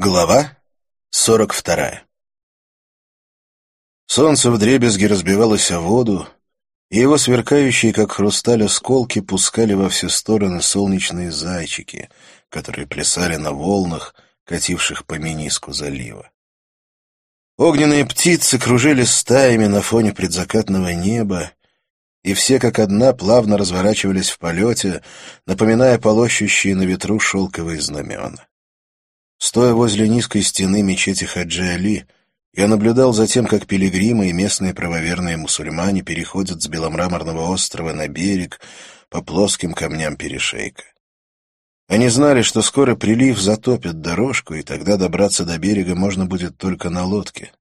Глава сорок вторая Солнце вдребезги разбивалось о воду, и его сверкающие, как хрусталь, осколки пускали во все стороны солнечные зайчики, которые плясали на волнах, кативших по миниску залива. Огненные птицы кружили стаями на фоне предзакатного неба, и все как одна плавно разворачивались в полете, напоминая полощущие на ветру шелковые знамена. Стоя возле низкой стены мечети Хаджи Али, я наблюдал за тем, как пилигримы и местные правоверные мусульмане переходят с беломраморного острова на берег по плоским камням перешейка. Они знали, что скоро прилив затопит дорожку, и тогда добраться до берега можно будет только на лодке.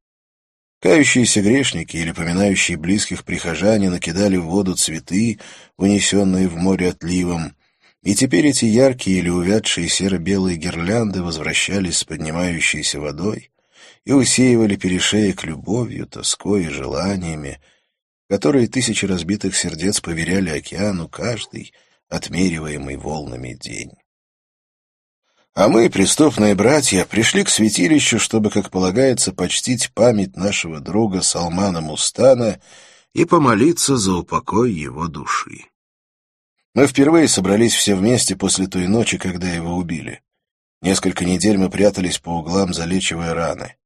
Кающиеся грешники или поминающие близких прихожане накидали в воду цветы, унесенные в море отливом, и теперь эти яркие или увядшие серо-белые гирлянды возвращались с поднимающейся водой и усеивали перешеек любовью, тоской и желаниями, которые тысячи разбитых сердец поверяли океану каждый, отмериваемый волнами день. А мы, преступные братья, пришли к святилищу, чтобы, как полагается, почтить память нашего друга Салмана Мустана и помолиться за упокой его души. Мы впервые собрались все вместе после той ночи, когда его убили. Несколько недель мы прятались по углам, залечивая раны.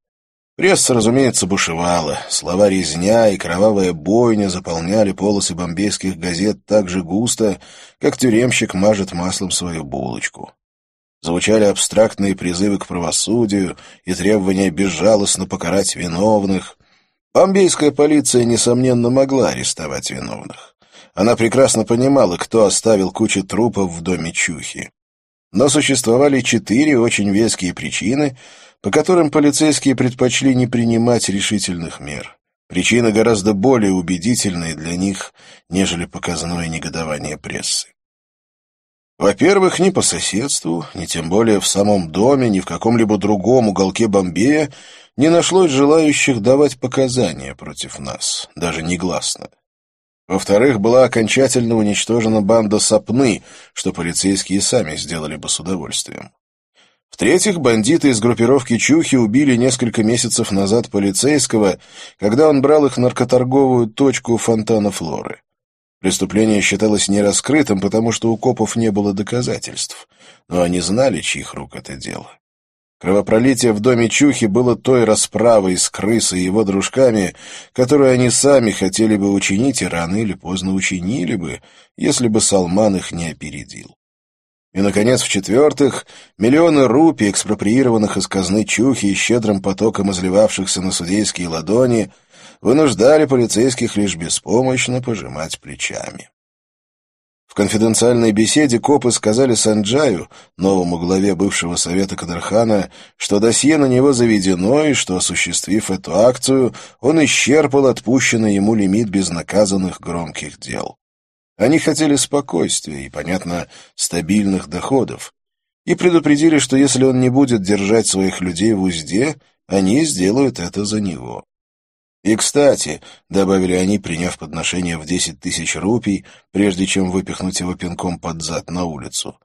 Пресса, разумеется, бушевала. Слова «резня» и «кровавая бойня» заполняли полосы бомбейских газет так же густо, как тюремщик мажет маслом свою булочку. Звучали абстрактные призывы к правосудию и требования безжалостно покарать виновных. Бомбейская полиция, несомненно, могла арестовать виновных. Она прекрасно понимала, кто оставил кучу трупов в доме Чухи. Но существовали четыре очень веские причины, по которым полицейские предпочли не принимать решительных мер. Причины гораздо более убедительные для них, нежели показное негодование прессы. Во-первых, ни по соседству, ни тем более в самом доме, ни в каком-либо другом уголке Бомбея не нашлось желающих давать показания против нас, даже негласно. Во-вторых, была окончательно уничтожена банда Сапны, что полицейские сами сделали бы с удовольствием. В-третьих, бандиты из группировки Чухи убили несколько месяцев назад полицейского, когда он брал их наркоторговую точку фонтана Флоры. Преступление считалось нераскрытым, потому что у копов не было доказательств, но они знали, чьих рук это дело. Кровопролитие в доме Чухи было той расправой с крысой и его дружками, которую они сами хотели бы учинить и рано или поздно учинили бы, если бы Салман их не опередил. И, наконец, в-четвертых, миллионы рупий, экспроприированных из казны Чухи и щедрым потоком изливавшихся на судейские ладони, вынуждали полицейских лишь беспомощно пожимать плечами. В конфиденциальной беседе копы сказали Санджаю, новому главе бывшего совета Кадархана, что досье на него заведено и что, осуществив эту акцию, он исчерпал отпущенный ему лимит безнаказанных громких дел. Они хотели спокойствия и, понятно, стабильных доходов, и предупредили, что если он не будет держать своих людей в узде, они сделают это за него. «И, кстати», — добавили они, приняв подношение в десять тысяч рупий, прежде чем выпихнуть его пинком под зад на улицу,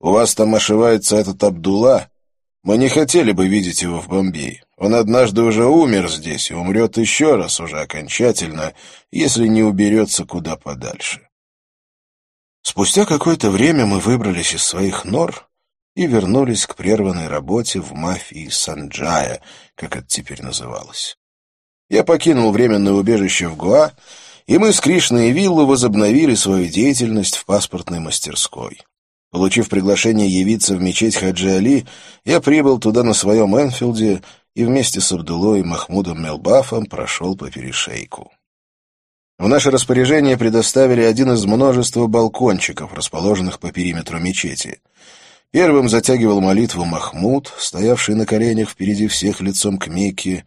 «у вас там ошивается этот Абдулла. Мы не хотели бы видеть его в Бомбее. Он однажды уже умер здесь и умрет еще раз уже окончательно, если не уберется куда подальше». Спустя какое-то время мы выбрались из своих нор и вернулись к прерванной работе в мафии Санджая, как это теперь называлось. Я покинул временное убежище в Гуа, и мы с Кришной и Виллу возобновили свою деятельность в паспортной мастерской. Получив приглашение явиться в мечеть Хаджи Али, я прибыл туда на своем Энфилде и вместе с Абдулой и Махмудом Мелбафом прошел по перешейку. В наше распоряжение предоставили один из множества балкончиков, расположенных по периметру мечети. Первым затягивал молитву Махмуд, стоявший на коленях впереди всех лицом к Мекке,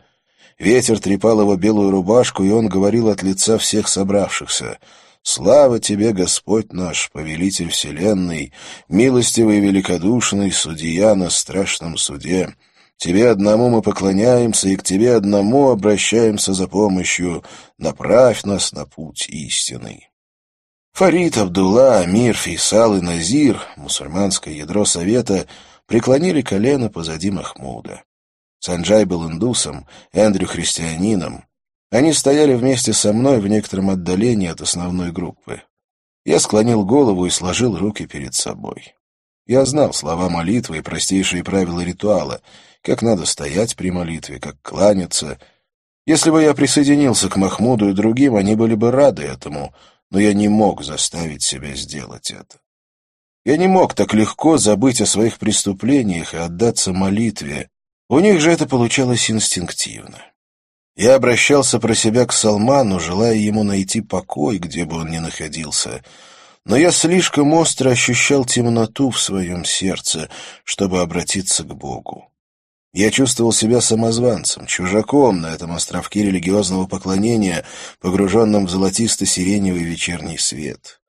Ветер трепал его белую рубашку, и он говорил от лица всех собравшихся. «Слава тебе, Господь наш, повелитель вселенной, милостивый и великодушный, судья на страшном суде!» Тебе одному мы поклоняемся и к Тебе одному обращаемся за помощью. Направь нас на путь истинный. Фарид, Абдулла, Амир, Фейсал и Назир, мусульманское ядро совета, преклонили колено позади Махмуда. Санджай был индусом, Эндрю — христианином. Они стояли вместе со мной в некотором отдалении от основной группы. Я склонил голову и сложил руки перед собой. Я знал слова молитвы и простейшие правила ритуала, как надо стоять при молитве, как кланяться. Если бы я присоединился к Махмуду и другим, они были бы рады этому, но я не мог заставить себя сделать это. Я не мог так легко забыть о своих преступлениях и отдаться молитве. У них же это получалось инстинктивно. Я обращался про себя к Салману, желая ему найти покой, где бы он ни находился, но я слишком остро ощущал темноту в своем сердце, чтобы обратиться к Богу. Я чувствовал себя самозванцем, чужаком на этом островке религиозного поклонения, погруженном в золотисто-сиреневый вечерний свет.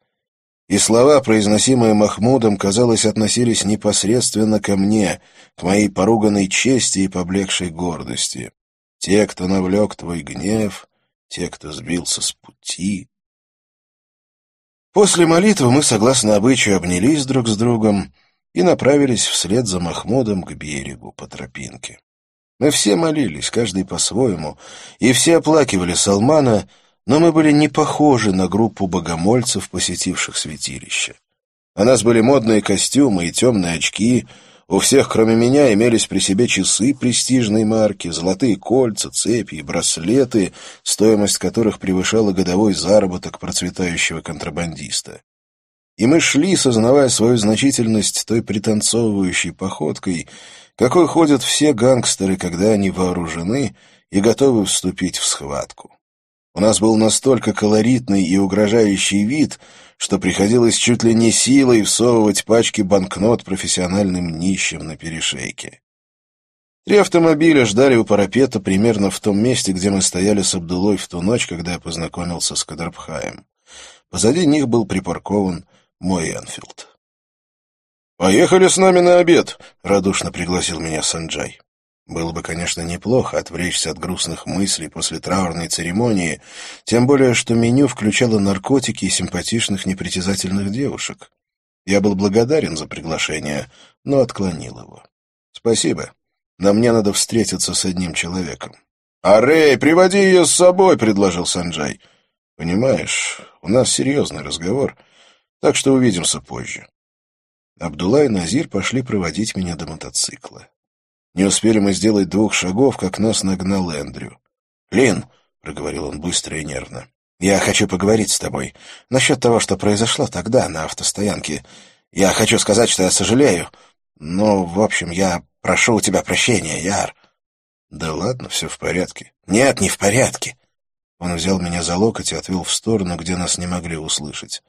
И слова, произносимые Махмудом, казалось, относились непосредственно ко мне, к моей поруганной чести и поблекшей гордости. Те, кто навлек твой гнев, те, кто сбился с пути. После молитвы мы, согласно обычаю, обнялись друг с другом и направились вслед за Махмудом к берегу по тропинке. Мы все молились, каждый по-своему, и все оплакивали Салмана, но мы были не похожи на группу богомольцев, посетивших святилище. У нас были модные костюмы и темные очки — у всех, кроме меня, имелись при себе часы престижной марки, золотые кольца, цепи и браслеты, стоимость которых превышала годовой заработок процветающего контрабандиста. И мы шли, сознавая свою значительность той пританцовывающей походкой, какой ходят все гангстеры, когда они вооружены и готовы вступить в схватку. У нас был настолько колоритный и угрожающий вид, что приходилось чуть ли не силой всовывать пачки банкнот профессиональным нищим на перешейке. Три автомобиля ждали у парапета примерно в том месте, где мы стояли с Абдулой в ту ночь, когда я познакомился с Кадрабхаем. Позади них был припаркован мой Энфилд. «Поехали с нами на обед», — радушно пригласил меня Санджай. Было бы, конечно, неплохо отвлечься от грустных мыслей после траурной церемонии, тем более, что меню включало наркотики и симпатичных непритязательных девушек. Я был благодарен за приглашение, но отклонил его. «Спасибо. Но мне надо встретиться с одним человеком». «Арей, приводи ее с собой», — предложил Санджай. «Понимаешь, у нас серьезный разговор, так что увидимся позже». Абдулла и Назир пошли проводить меня до мотоцикла. Не успели мы сделать двух шагов, как нас нагнал Эндрю. «Лин», — проговорил он быстро и нервно, — «я хочу поговорить с тобой насчет того, что произошло тогда на автостоянке. Я хочу сказать, что я сожалею, но, в общем, я прошу у тебя прощения, Яр». «Да ладно, все в порядке». «Нет, не в порядке». Он взял меня за локоть и отвел в сторону, где нас не могли услышать.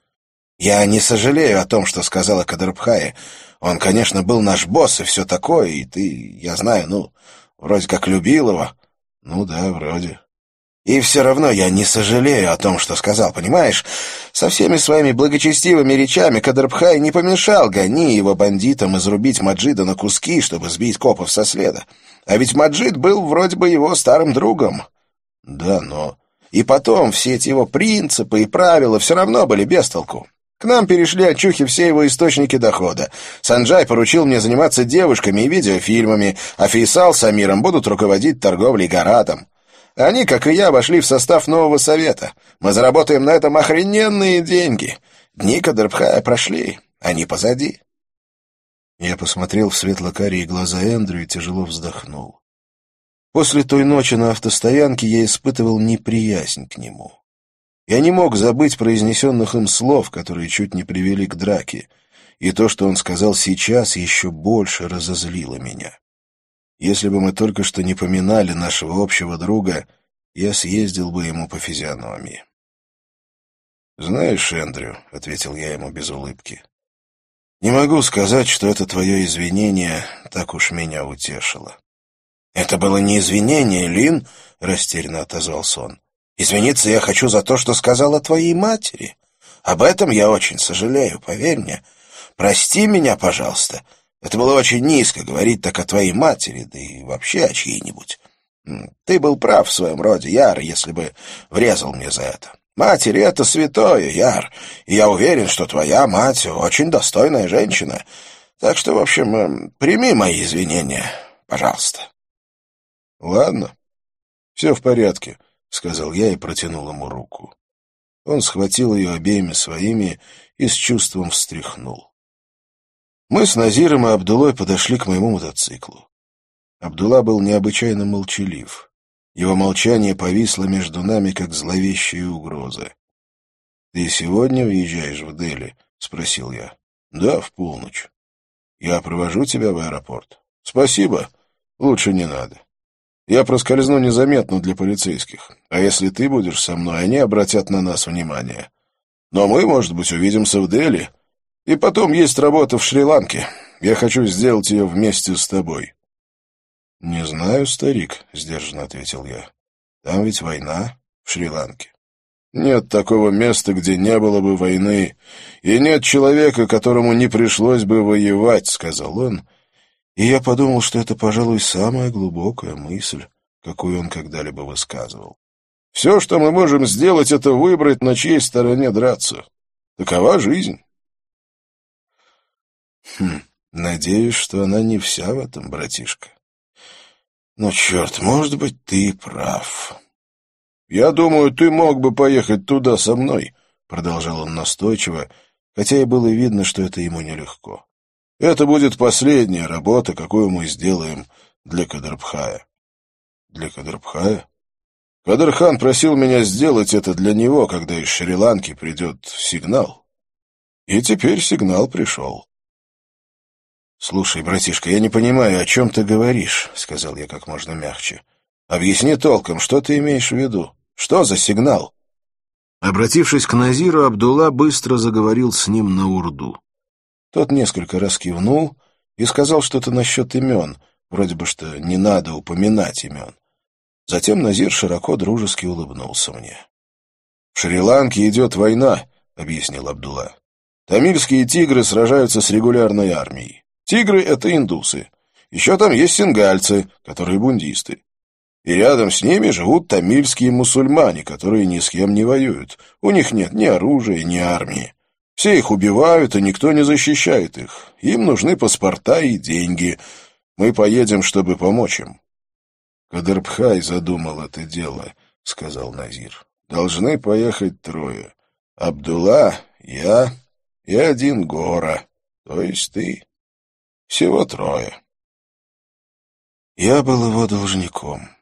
«Я не сожалею о том, что сказала Кадрбхае. Он, конечно, был наш босс и все такое, и ты, я знаю, ну, вроде как любил его. Ну да, вроде. И все равно я не сожалею о том, что сказал, понимаешь? Со всеми своими благочестивыми речами Кадрбхай не помешал гони его бандитам изрубить Маджида на куски, чтобы сбить копов со следа. А ведь Маджид был вроде бы его старым другом. Да, но... И потом все эти его принципы и правила все равно были без толку. К нам перешли от Чухи все его источники дохода. Санджай поручил мне заниматься девушками и видеофильмами, а Фейсал с Амиром будут руководить торговлей Гаратом. Они, как и я, вошли в состав нового совета. Мы заработаем на этом охрененные деньги. Дни Кадрбхая прошли, они позади. Я посмотрел в светло-карие глаза Эндрю и тяжело вздохнул. После той ночи на автостоянке я испытывал неприязнь к нему. Я не мог забыть произнесенных им слов, которые чуть не привели к драке, и то, что он сказал сейчас, еще больше разозлило меня. Если бы мы только что не поминали нашего общего друга, я съездил бы ему по физиономии. «Знаешь, Эндрю», — ответил я ему без улыбки, — «не могу сказать, что это твое извинение так уж меня утешило». «Это было не извинение, Лин», — растерянно отозвался он. Извиниться я хочу за то, что сказала твоей матери. Об этом я очень сожалею, поверь мне. Прости меня, пожалуйста. Это было очень низко говорить так о твоей матери, да и вообще о чьей-нибудь. Ты был прав в своем роде, Яр, если бы врезал мне за это. Матери — это святое, Яр, и я уверен, что твоя мать очень достойная женщина. Так что, в общем, э, прими мои извинения, пожалуйста. — Ладно, все в порядке, — сказал я и протянул ему руку. Он схватил ее обеими своими и с чувством встряхнул. Мы с Назиром и Абдулой подошли к моему мотоциклу. Абдулла был необычайно молчалив. Его молчание повисло между нами, как зловещая угроза. — Ты сегодня въезжаешь в Дели? — спросил я. — Да, в полночь. — Я провожу тебя в аэропорт. — Спасибо. Лучше не надо. Я проскользну незаметно для полицейских. А если ты будешь со мной, они обратят на нас внимание. Но мы, может быть, увидимся в Дели. И потом есть работа в Шри-Ланке. Я хочу сделать ее вместе с тобой. — Не знаю, старик, — сдержанно ответил я. — Там ведь война в Шри-Ланке. Нет такого места, где не было бы войны, и нет человека, которому не пришлось бы воевать, — сказал он, и я подумал, что это, пожалуй, самая глубокая мысль, какую он когда-либо высказывал. Все, что мы можем сделать, это выбрать, на чьей стороне драться. Такова жизнь. Хм, надеюсь, что она не вся в этом, братишка. Но, черт, может быть, ты прав. «Я думаю, ты мог бы поехать туда со мной», — продолжал он настойчиво, хотя и было видно, что это ему нелегко. «Это будет последняя работа, какую мы сделаем для Кадрбхая». «Для Кадрбхая?» Кадрхан просил меня сделать это для него, когда из Шри-Ланки придет сигнал. И теперь сигнал пришел. «Слушай, братишка, я не понимаю, о чем ты говоришь», — сказал я как можно мягче. «Объясни толком, что ты имеешь в виду?» Что за сигнал?» Обратившись к Назиру, Абдулла быстро заговорил с ним на урду. Тот несколько раз кивнул и сказал что-то насчет имен, вроде бы что не надо упоминать имен. Затем Назир широко дружески улыбнулся мне. «В Шри-Ланке идет война», — объяснил Абдулла. «Тамильские тигры сражаются с регулярной армией. Тигры — это индусы. Еще там есть сингальцы, которые бундисты и рядом с ними живут тамильские мусульмане, которые ни с кем не воюют. У них нет ни оружия, ни армии. Все их убивают, и никто не защищает их. Им нужны паспорта и деньги. Мы поедем, чтобы помочь им. Кадырбхай задумал это дело, — сказал Назир. Должны поехать трое. Абдулла, я и один Гора, то есть ты. Всего трое. Я был его должником.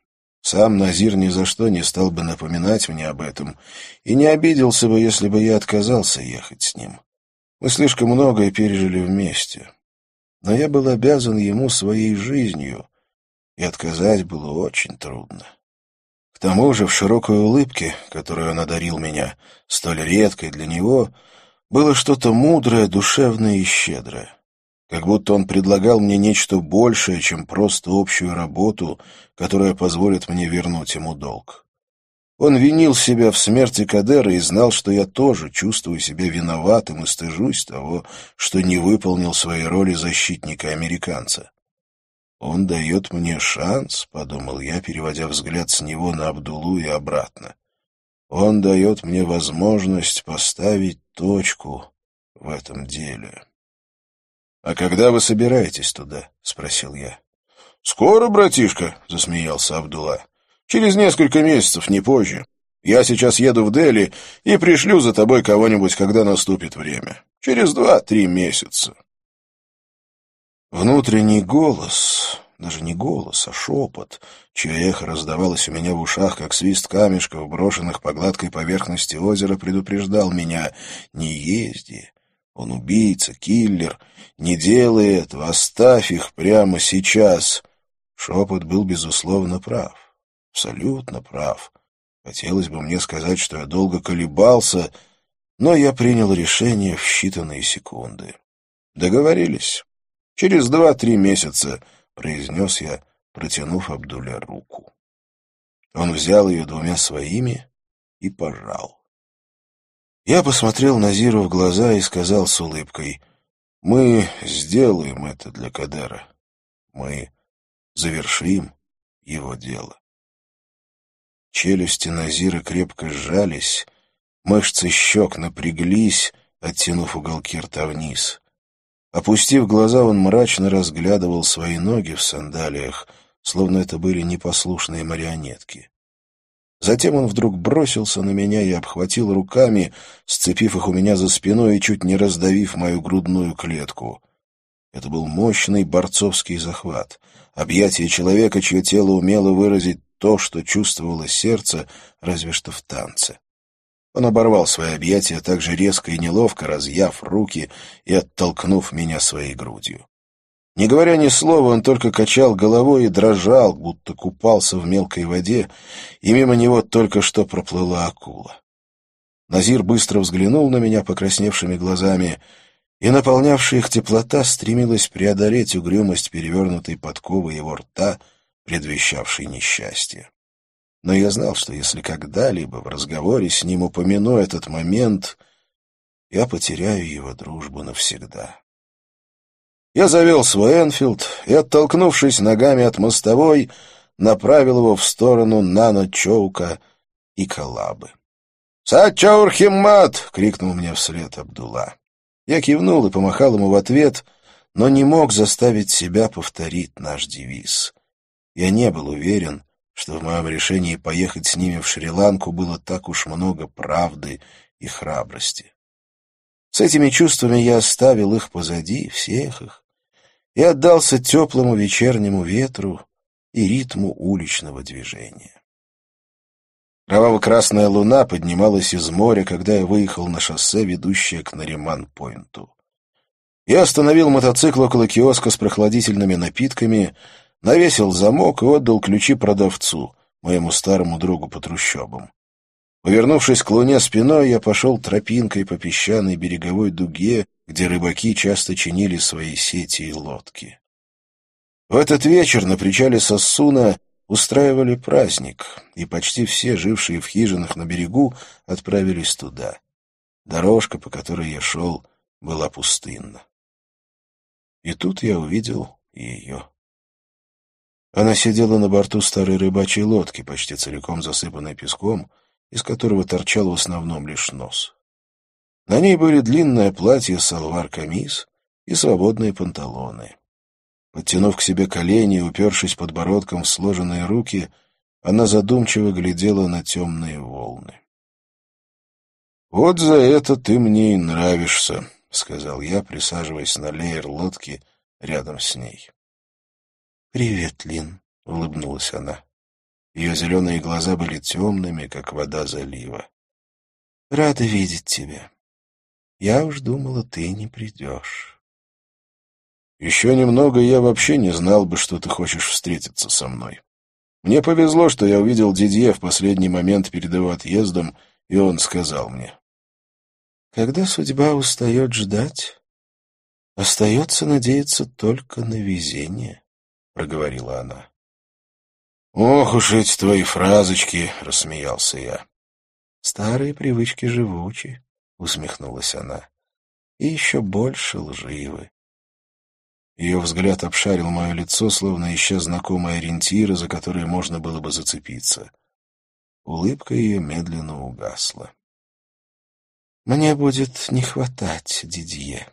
Сам Назир ни за что не стал бы напоминать мне об этом и не обиделся бы, если бы я отказался ехать с ним. Мы слишком многое пережили вместе. Но я был обязан ему своей жизнью, и отказать было очень трудно. К тому же в широкой улыбке, которую он одарил меня, столь редкой для него, было что-то мудрое, душевное и щедрое как будто он предлагал мне нечто большее, чем просто общую работу, которая позволит мне вернуть ему долг. Он винил себя в смерти Кадера и знал, что я тоже чувствую себя виноватым и стыжусь того, что не выполнил своей роли защитника-американца. «Он дает мне шанс», — подумал я, переводя взгляд с него на Абдулу и обратно. «Он дает мне возможность поставить точку в этом деле». «А когда вы собираетесь туда?» — спросил я. «Скоро, братишка», — засмеялся Абдулла. «Через несколько месяцев, не позже. Я сейчас еду в Дели и пришлю за тобой кого-нибудь, когда наступит время. Через два-три месяца». Внутренний голос, даже не голос, а шепот, чье эхо раздавалось у меня в ушах, как свист камешков, брошенных по гладкой поверхности озера, предупреждал меня «Не езди, он убийца, киллер. Не делай этого, оставь их прямо сейчас. Шепот был, безусловно, прав. Абсолютно прав. Хотелось бы мне сказать, что я долго колебался, но я принял решение в считанные секунды. Договорились. Через два-три месяца, — произнес я, протянув Абдуле руку. Он взял ее двумя своими и пожал. Я посмотрел Назиру в глаза и сказал с улыбкой, «Мы сделаем это для Кадера. Мы завершим его дело». Челюсти Назира крепко сжались, мышцы щек напряглись, оттянув уголки рта вниз. Опустив глаза, он мрачно разглядывал свои ноги в сандалиях, словно это были непослушные марионетки. Затем он вдруг бросился на меня и обхватил руками, сцепив их у меня за спиной и чуть не раздавив мою грудную клетку. Это был мощный борцовский захват, объятие человека, чье тело умело выразить то, что чувствовало сердце, разве что в танце. Он оборвал свои объятия так же резко и неловко, разъяв руки и оттолкнув меня своей грудью. Не говоря ни слова, он только качал головой и дрожал, будто купался в мелкой воде, и мимо него только что проплыла акула. Назир быстро взглянул на меня покрасневшими глазами, и наполнявшая их теплота стремилась преодолеть угрюмость перевернутой подковы его рта, предвещавшей несчастье. Но я знал, что если когда-либо в разговоре с ним упомяну этот момент, я потеряю его дружбу навсегда. Я завел свой Энфилд и, оттолкнувшись ногами от мостовой, направил его в сторону Нано-Чоука и Калабы. «Сачаурхиммат!» — крикнул мне вслед Абдулла. Я кивнул и помахал ему в ответ, но не мог заставить себя повторить наш девиз. Я не был уверен, что в моем решении поехать с ними в Шри-Ланку было так уж много правды и храбрости. С этими чувствами я оставил их позади, всех их, и отдался теплому вечернему ветру и ритму уличного движения. Кроваво-красная луна поднималась из моря, когда я выехал на шоссе, ведущее к Нариман-Пойнту. Я остановил мотоцикл около киоска с прохладительными напитками, навесил замок и отдал ключи продавцу, моему старому другу по трущобам. Повернувшись к луне спиной, я пошел тропинкой по песчаной береговой дуге, где рыбаки часто чинили свои сети и лодки. В этот вечер на причале Сосуна устраивали праздник, и почти все, жившие в хижинах на берегу, отправились туда. Дорожка, по которой я шел, была пустынна. И тут я увидел ее. Она сидела на борту старой рыбачьей лодки, почти целиком засыпанной песком, из которого торчал в основном лишь нос. На ней были длинное платье салвар-камис и свободные панталоны. Подтянув к себе колени и упершись подбородком в сложенные руки, она задумчиво глядела на темные волны. «Вот за это ты мне и нравишься», — сказал я, присаживаясь на леер лодки рядом с ней. «Привет, Лин», — улыбнулась она. Ее зеленые глаза были темными, как вода залива. «Рада видеть тебя. Я уж думала, ты не придешь. Еще немного, я вообще не знал бы, что ты хочешь встретиться со мной. Мне повезло, что я увидел Дидье в последний момент перед его отъездом, и он сказал мне. Когда судьба устает ждать, остается надеяться только на везение, — проговорила она. «Ох уж эти твои фразочки!» — рассмеялся я. «Старые привычки живучи. — усмехнулась она. «И еще больше лживы». Ее взгляд обшарил мое лицо, словно ища знакомые ориентиры, за которые можно было бы зацепиться. Улыбка ее медленно угасла. «Мне будет не хватать Дидье».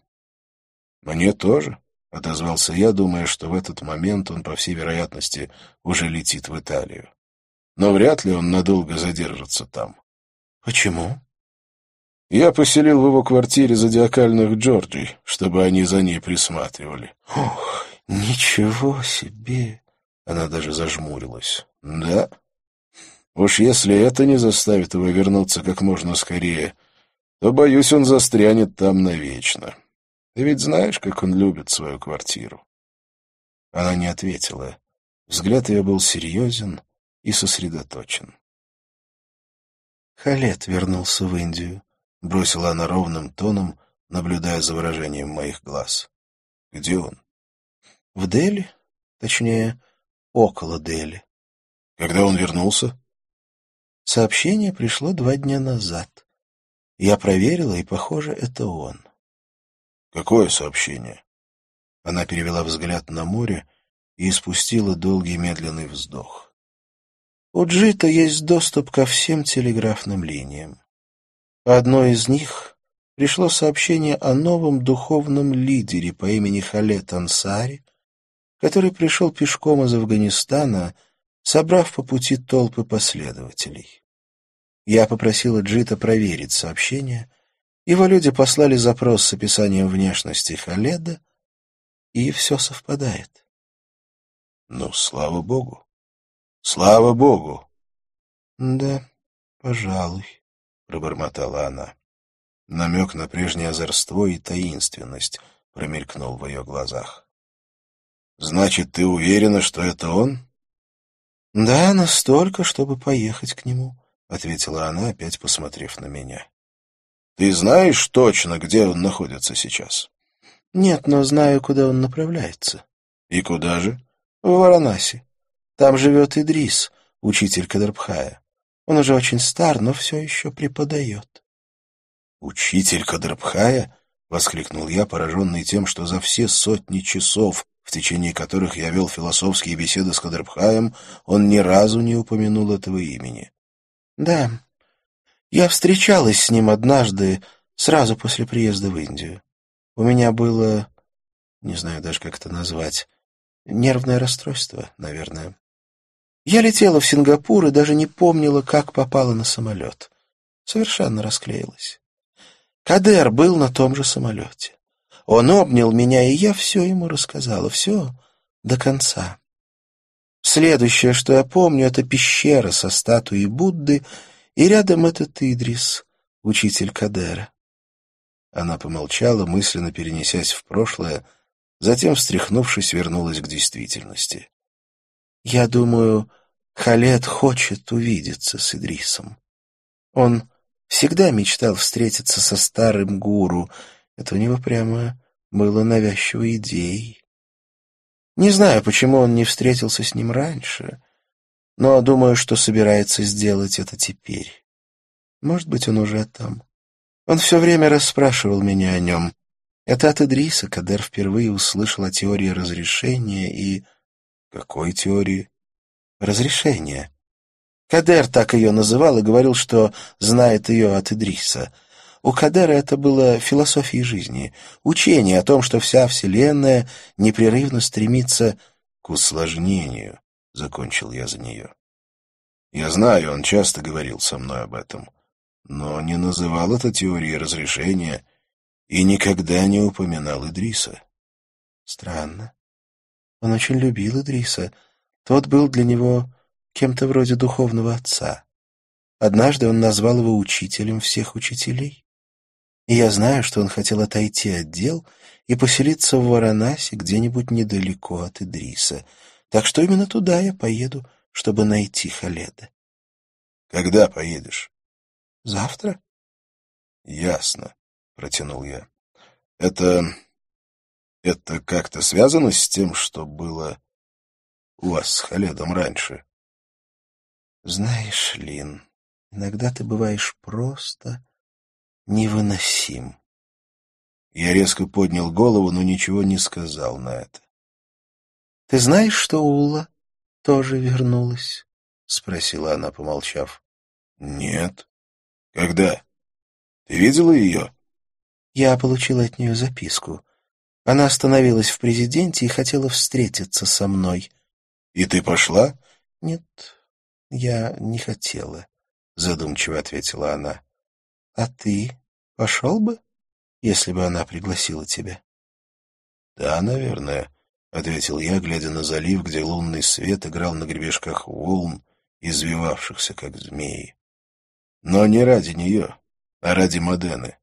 «Мне тоже», — отозвался я, думая, что в этот момент он, по всей вероятности, уже летит в Италию. «Но вряд ли он надолго задержится там». «Почему?» Я поселил в его квартире зодиакальных Джорджий, чтобы они за ней присматривали. Ох, ничего себе! Она даже зажмурилась. Да? Уж если это не заставит его вернуться как можно скорее, то, боюсь, он застрянет там навечно. Ты ведь знаешь, как он любит свою квартиру? Она не ответила. Взгляд ее был серьезен и сосредоточен. Халет вернулся в Индию. — бросила она ровным тоном, наблюдая за выражением моих глаз. — Где он? — В Дели. Точнее, около Дели. — Когда он вернулся? — Сообщение пришло два дня назад. Я проверила, и, похоже, это он. — Какое сообщение? Она перевела взгляд на море и испустила долгий медленный вздох. У Джита есть доступ ко всем телеграфным линиям. Одной из них пришло сообщение о новом духовном лидере по имени Халет Ансари, который пришел пешком из Афганистана, собрав по пути толпы последователей. Я попросила Джита проверить сообщение, его люди послали запрос с описанием внешности Халеда, и все совпадает. Ну, слава богу. Слава богу. Да, пожалуй, пробормотала она. Намек на прежнее озорство и таинственность промелькнул в ее глазах. Значит, ты уверена, что это он? Да, настолько, чтобы поехать к нему, ответила она, опять посмотрев на меня. Ты знаешь точно, где он находится сейчас? Нет, но знаю, куда он направляется. И куда же? В Варанаси. Там живет Идрис, учитель Кадрбхая. Он уже очень стар, но все еще преподает. «Учитель Кадрбхая?» — воскликнул я, пораженный тем, что за все сотни часов, в течение которых я вел философские беседы с Кадрбхаем, он ни разу не упомянул этого имени. «Да, я встречалась с ним однажды, сразу после приезда в Индию. У меня было, не знаю даже, как это назвать, нервное расстройство, наверное. Я летела в Сингапур и даже не помнила, как попала на самолет. Совершенно расклеилась. Кадер был на том же самолете. Он обнял меня, и я все ему рассказала, все до конца. Следующее, что я помню, это пещера со статуей Будды, и рядом этот Идрис, учитель Кадера. Она помолчала, мысленно перенесясь в прошлое, затем, встряхнувшись, вернулась к действительности. Я думаю, Халет хочет увидеться с Идрисом. Он всегда мечтал встретиться со старым гуру. Это у него прямо было навязчивой идеей. Не знаю, почему он не встретился с ним раньше, но думаю, что собирается сделать это теперь. Может быть, он уже там. Он все время расспрашивал меня о нем. Это от Идриса Кадер впервые услышал о теории разрешения и... Какой теории? Разрешения. Кадер так ее называл и говорил, что знает ее от Идриса. У Кадера это было философией жизни, учение о том, что вся Вселенная непрерывно стремится к усложнению, — закончил я за нее. Я знаю, он часто говорил со мной об этом, но не называл это теорией разрешения и никогда не упоминал Идриса. Странно. Он очень любил Идриса. Тот был для него кем-то вроде духовного отца. Однажды он назвал его учителем всех учителей. И я знаю, что он хотел отойти от дел и поселиться в Варанаси где-нибудь недалеко от Идриса. Так что именно туда я поеду, чтобы найти Халеда. — Когда поедешь? — Завтра. — Ясно. — протянул я. «Это... это как-то связано с тем, что было у вас с Халедом раньше?» «Знаешь, Лин, иногда ты бываешь просто невыносим». Я резко поднял голову, но ничего не сказал на это. «Ты знаешь, что Ула тоже вернулась?» — спросила она, помолчав. «Нет. Когда? Ты видела ее?» Я получила от нее записку. Она остановилась в президенте и хотела встретиться со мной. — И ты пошла? — Нет, я не хотела, — задумчиво ответила она. — А ты пошел бы, если бы она пригласила тебя? — Да, наверное, — ответил я, глядя на залив, где лунный свет играл на гребешках волн, извивавшихся, как змеи. Но не ради нее, а ради Модены.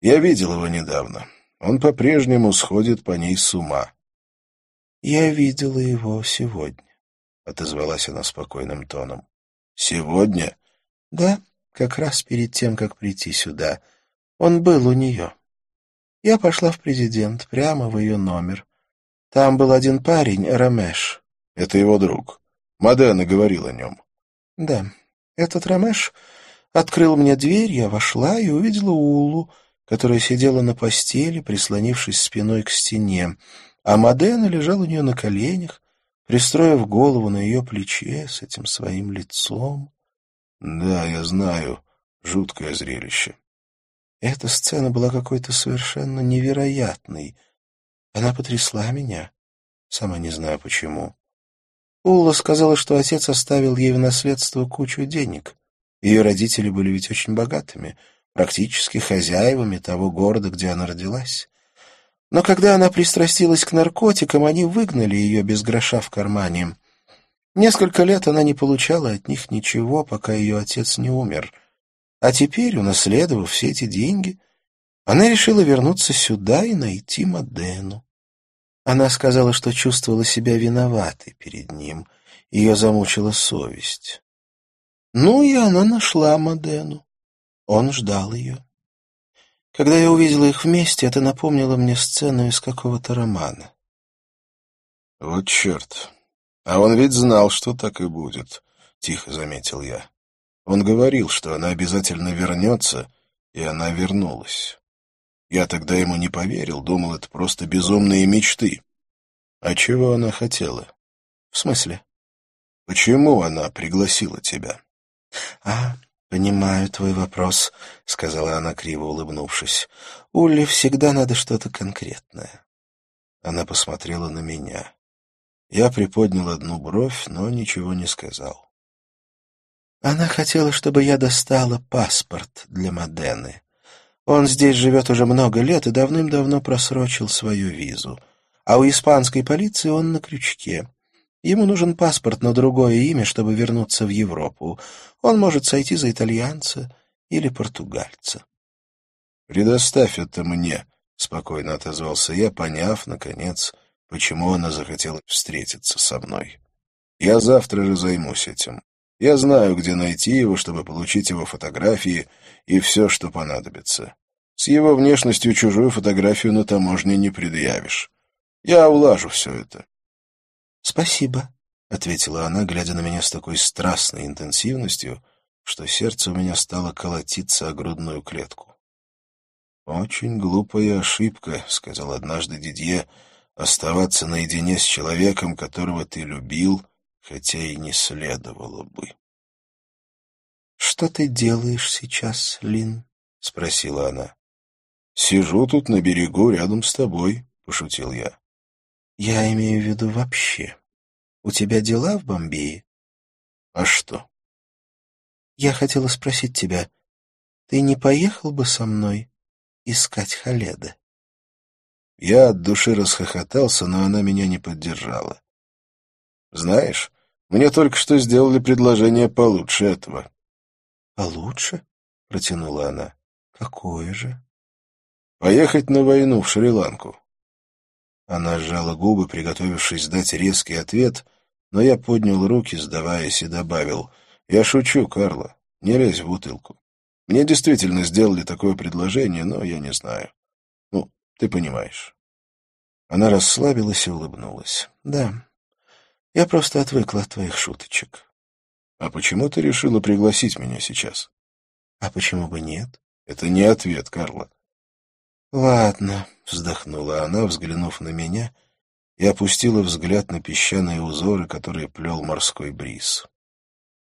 Я видел его недавно. Он по-прежнему сходит по ней с ума. — Я видела его сегодня, — отозвалась она спокойным тоном. — Сегодня? — Да, как раз перед тем, как прийти сюда. Он был у нее. Я пошла в президент, прямо в ее номер. Там был один парень, Рамеш. — Это его друг. Мадена говорил о нем. — Да. Этот Рамеш открыл мне дверь, я вошла и увидела Улу, которая сидела на постели, прислонившись спиной к стене, а Модена лежал у нее на коленях, пристроив голову на ее плече с этим своим лицом. Да, я знаю, жуткое зрелище. Эта сцена была какой-то совершенно невероятной. Она потрясла меня, сама не знаю почему. Улла сказала, что отец оставил ей в наследство кучу денег. Ее родители были ведь очень богатыми, практически хозяевами того города, где она родилась. Но когда она пристрастилась к наркотикам, они выгнали ее без гроша в кармане. Несколько лет она не получала от них ничего, пока ее отец не умер. А теперь, унаследовав все эти деньги, она решила вернуться сюда и найти Модену. Она сказала, что чувствовала себя виноватой перед ним. Ее замучила совесть. Ну и она нашла Модену. Он ждал ее. Когда я увидела их вместе, это напомнило мне сцену из какого-то романа. «Вот черт! А он ведь знал, что так и будет», — тихо заметил я. Он говорил, что она обязательно вернется, и она вернулась. Я тогда ему не поверил, думал, это просто безумные мечты. А чего она хотела? В смысле? Почему она пригласила тебя? А, «Понимаю твой вопрос», — сказала она, криво улыбнувшись. «Улле всегда надо что-то конкретное». Она посмотрела на меня. Я приподнял одну бровь, но ничего не сказал. Она хотела, чтобы я достала паспорт для Модены. Он здесь живет уже много лет и давным-давно просрочил свою визу. А у испанской полиции он на крючке. Ему нужен паспорт на другое имя, чтобы вернуться в Европу. Он может сойти за итальянца или португальца. «Предоставь это мне», — спокойно отозвался я, поняв, наконец, почему она захотела встретиться со мной. «Я завтра же займусь этим. Я знаю, где найти его, чтобы получить его фотографии и все, что понадобится. С его внешностью чужую фотографию на таможне не предъявишь. Я улажу все это. «Спасибо», — ответила она, глядя на меня с такой страстной интенсивностью, что сердце у меня стало колотиться о грудную клетку. «Очень глупая ошибка», — сказал однажды Дидье, — «оставаться наедине с человеком, которого ты любил, хотя и не следовало бы». «Что ты делаешь сейчас, Лин?» — спросила она. «Сижу тут на берегу рядом с тобой», — пошутил я. Я имею в виду вообще. У тебя дела в Бомбее? А что? Я хотела спросить тебя, ты не поехал бы со мной искать Халеда? Я от души расхохотался, но она меня не поддержала. Знаешь, мне только что сделали предложение получше этого. Получше? Протянула она. Какое же? Поехать на войну в Шри-Ланку. Она сжала губы, приготовившись дать резкий ответ, но я поднял руки, сдаваясь, и добавил. «Я шучу, Карла. Не лезь в бутылку. Мне действительно сделали такое предложение, но я не знаю. Ну, ты понимаешь». Она расслабилась и улыбнулась. «Да, я просто отвыкла от твоих шуточек». «А почему ты решила пригласить меня сейчас?» «А почему бы нет?» «Это не ответ, Карла. «Ладно», — вздохнула она, взглянув на меня, и опустила взгляд на песчаные узоры, которые плел морской бриз.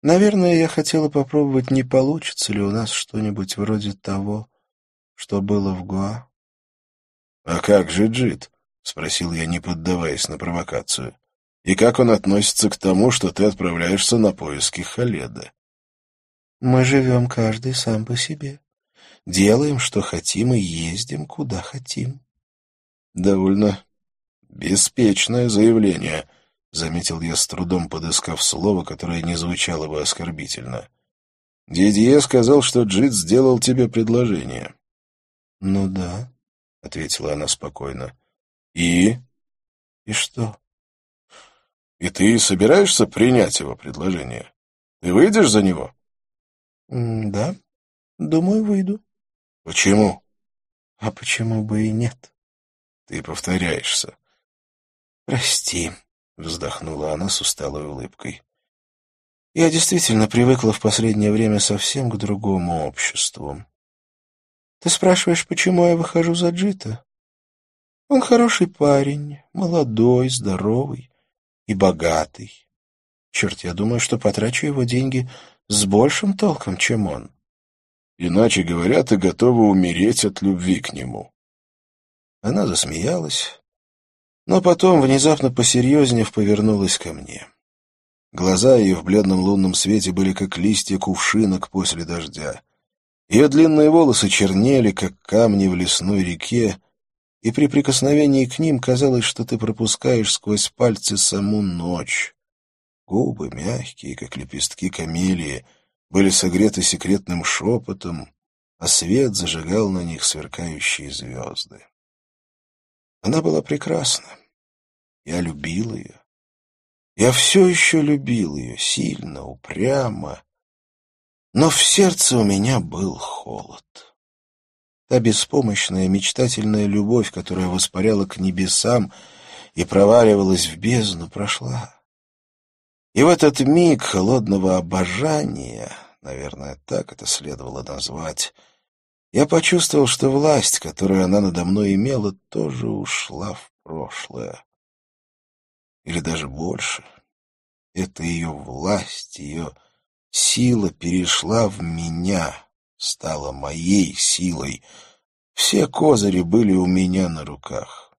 «Наверное, я хотела попробовать, не получится ли у нас что-нибудь вроде того, что было в Гуа». «А как же Джит?» — спросил я, не поддаваясь на провокацию. «И как он относится к тому, что ты отправляешься на поиски Халеда?» «Мы живем каждый сам по себе», делаем, что хотим, и ездим, куда хотим. — Довольно беспечное заявление, — заметил я с трудом, подыскав слово, которое не звучало бы оскорбительно. — Дидье сказал, что Джит сделал тебе предложение. — Ну да, — ответила она спокойно. — И? — И что? — И ты собираешься принять его предложение? Ты выйдешь за него? — Да, думаю, выйду. Почему? А почему бы и нет? Ты повторяешься. Прости, вздохнула она с усталой улыбкой. Я действительно привыкла в последнее время совсем к другому обществу. Ты спрашиваешь, почему я выхожу за Джита? Он хороший парень, молодой, здоровый и богатый. Черт, я думаю, что потрачу его деньги с большим толком, чем он. Иначе говоря, ты готова умереть от любви к нему. Она засмеялась, но потом, внезапно посерьезнев, повернулась ко мне. Глаза ее в бледном лунном свете были как листья кувшинок после дождя. Ее длинные волосы чернели, как камни в лесной реке, и при прикосновении к ним казалось, что ты пропускаешь сквозь пальцы саму ночь. Губы, мягкие, как лепестки камелии, были согреты секретным шепотом, а свет зажигал на них сверкающие звезды. Она была прекрасна. Я любил ее. Я все еще любил ее, сильно, упрямо. Но в сердце у меня был холод. Та беспомощная, мечтательная любовь, которая воспаряла к небесам и проваливалась в бездну, прошла. И в этот миг холодного обожания, наверное, так это следовало назвать, я почувствовал, что власть, которую она надо мной имела, тоже ушла в прошлое. Или даже больше. Это ее власть, ее сила перешла в меня, стала моей силой. Все козыри были у меня на руках.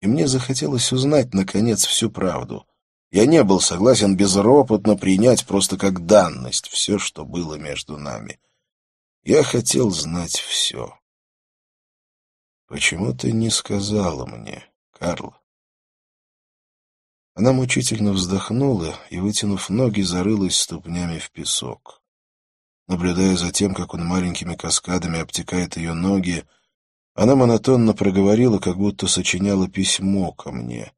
И мне захотелось узнать, наконец, всю правду. Я не был согласен безропотно принять просто как данность все, что было между нами. Я хотел знать все. Почему ты не сказала мне, Карл? Она мучительно вздохнула и, вытянув ноги, зарылась ступнями в песок. Наблюдая за тем, как он маленькими каскадами обтекает ее ноги, она монотонно проговорила, как будто сочиняла письмо ко мне,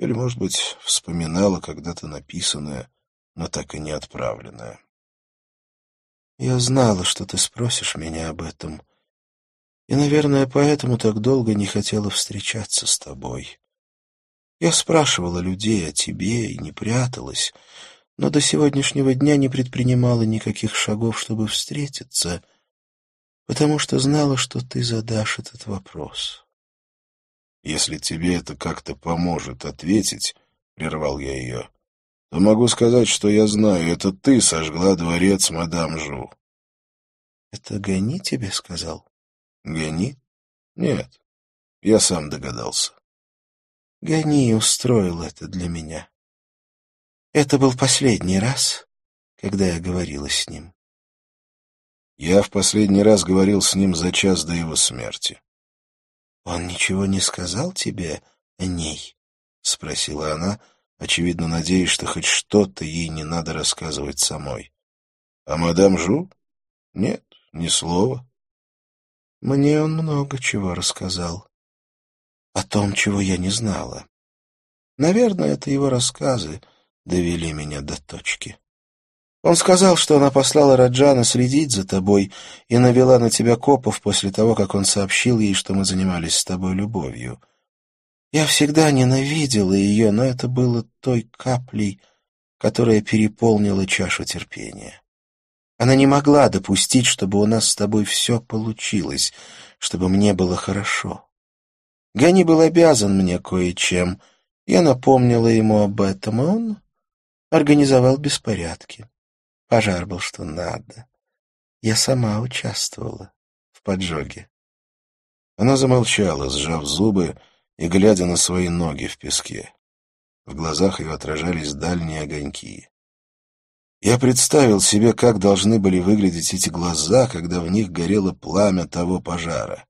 или, может быть, вспоминала когда-то написанное, но так и не отправленное. Я знала, что ты спросишь меня об этом. И, наверное, поэтому так долго не хотела встречаться с тобой. Я спрашивала людей о тебе и не пряталась, но до сегодняшнего дня не предпринимала никаких шагов, чтобы встретиться, потому что знала, что ты задашь этот вопрос. «Если тебе это как-то поможет ответить», — прервал я ее, то могу сказать, что я знаю, это ты сожгла дворец мадам Жу. — Это Гани тебе сказал? — Гани? Нет, я сам догадался. Гани устроил это для меня. Это был последний раз, когда я говорила с ним. Я в последний раз говорил с ним за час до его смерти. — Он ничего не сказал тебе о ней? — спросила она, — очевидно надеясь, что хоть что-то ей не надо рассказывать самой. А мадам Жу? Нет, ни слова. Мне он много чего рассказал. О том, чего я не знала. Наверное, это его рассказы довели меня до точки. Он сказал, что она послала Раджана следить за тобой и навела на тебя копов после того, как он сообщил ей, что мы занимались с тобой любовью. Я всегда ненавидела ее, но это было той каплей, которая переполнила чашу терпения. Она не могла допустить, чтобы у нас с тобой все получилось, чтобы мне было хорошо. Гани был обязан мне кое-чем. Я напомнила ему об этом, и он организовал беспорядки. Пожар был что надо. Я сама участвовала в поджоге. Она замолчала, сжав зубы, и глядя на свои ноги в песке. В глазах ее отражались дальние огоньки. Я представил себе, как должны были выглядеть эти глаза, когда в них горело пламя того пожара.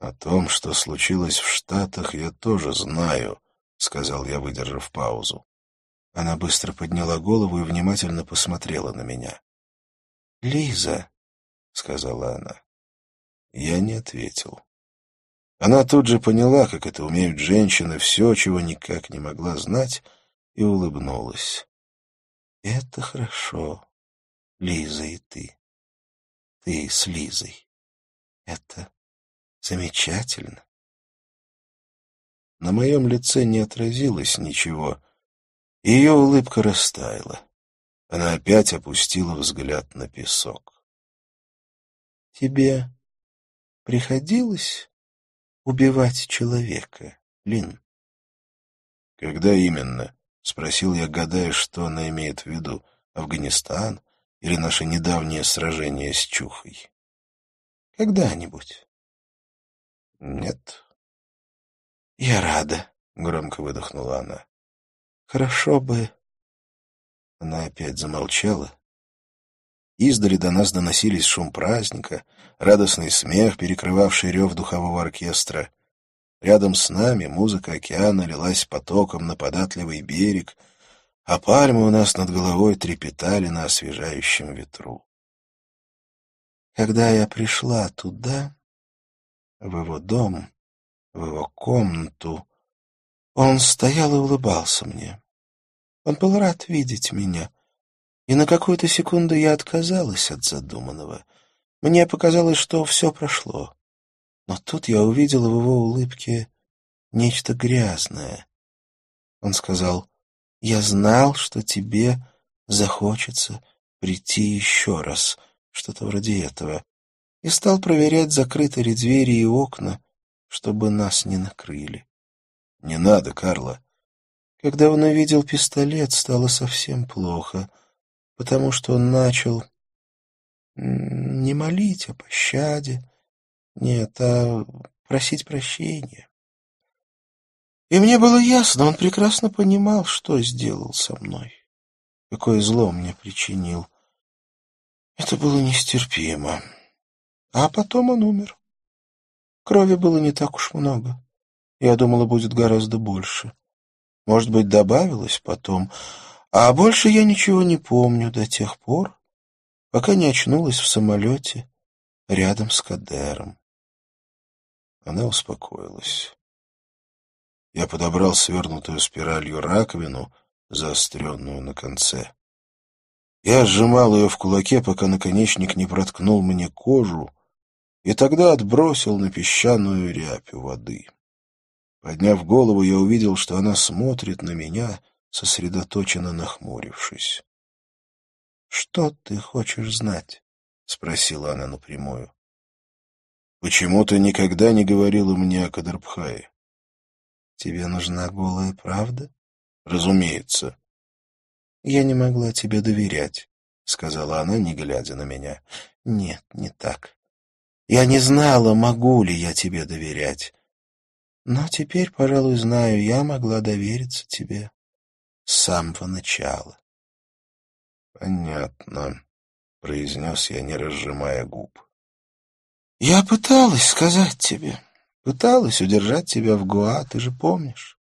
«О том, что случилось в Штатах, я тоже знаю», — сказал я, выдержав паузу. Она быстро подняла голову и внимательно посмотрела на меня. «Лиза», — сказала она. Я не ответил. Она тут же поняла, как это умеют женщины, все, чего никак не могла знать, и улыбнулась. «Это хорошо, Лиза и ты. Ты с Лизой. Это замечательно». На моем лице не отразилось ничего, и ее улыбка растаяла. Она опять опустила взгляд на песок. «Тебе приходилось убивать человека, Лин. «Когда именно?» — спросил я, гадая, что она имеет в виду. «Афганистан? или наше недавнее сражение с Чухой? Когда-нибудь. Нет. Я рада, — громко выдохнула она. Хорошо бы... Она опять замолчала. Издали до нас доносились шум праздника, радостный смех, перекрывавший рев духового оркестра. Рядом с нами музыка океана лилась потоком на податливый берег, а пальмы у нас над головой трепетали на освежающем ветру. Когда я пришла туда, в его дом, в его комнату, он стоял и улыбался мне. Он был рад видеть меня, и на какую-то секунду я отказалась от задуманного. Мне показалось, что все прошло. Но тут я увидела в его улыбке нечто грязное. Он сказал, «Я знал, что тебе захочется прийти еще раз», что-то вроде этого, и стал проверять, закрыты ли двери и окна, чтобы нас не накрыли. «Не надо, Карла». Когда он увидел пистолет, стало совсем плохо, потому что он начал не молить о пощаде, нет, а просить прощения. И мне было ясно, он прекрасно понимал, что сделал со мной, какое зло мне причинил. Это было нестерпимо. А потом он умер. Крови было не так уж много. Я думала, будет гораздо больше. Может быть, добавилось потом. А больше я ничего не помню до тех пор, пока не очнулась в самолете рядом с Кадером. Она успокоилась. Я подобрал свернутую спиралью раковину, заостренную на конце. Я сжимал ее в кулаке, пока наконечник не проткнул мне кожу, и тогда отбросил на песчаную рябь воды. Подняв голову, я увидел, что она смотрит на меня, сосредоточенно нахмурившись. — Что ты хочешь знать? — спросила она напрямую. — Почему ты никогда не говорила мне о Кадарбхае? — Тебе нужна голая правда? — Разумеется. — Я не могла тебе доверять, — сказала она, не глядя на меня. — Нет, не так. Я не знала, могу ли я тебе доверять. Но теперь, пожалуй, знаю, я могла довериться тебе с самого начала. — Понятно, — произнес я, не разжимая губ. — Я пыталась сказать тебе, пыталась удержать тебя в Гуа, ты же помнишь.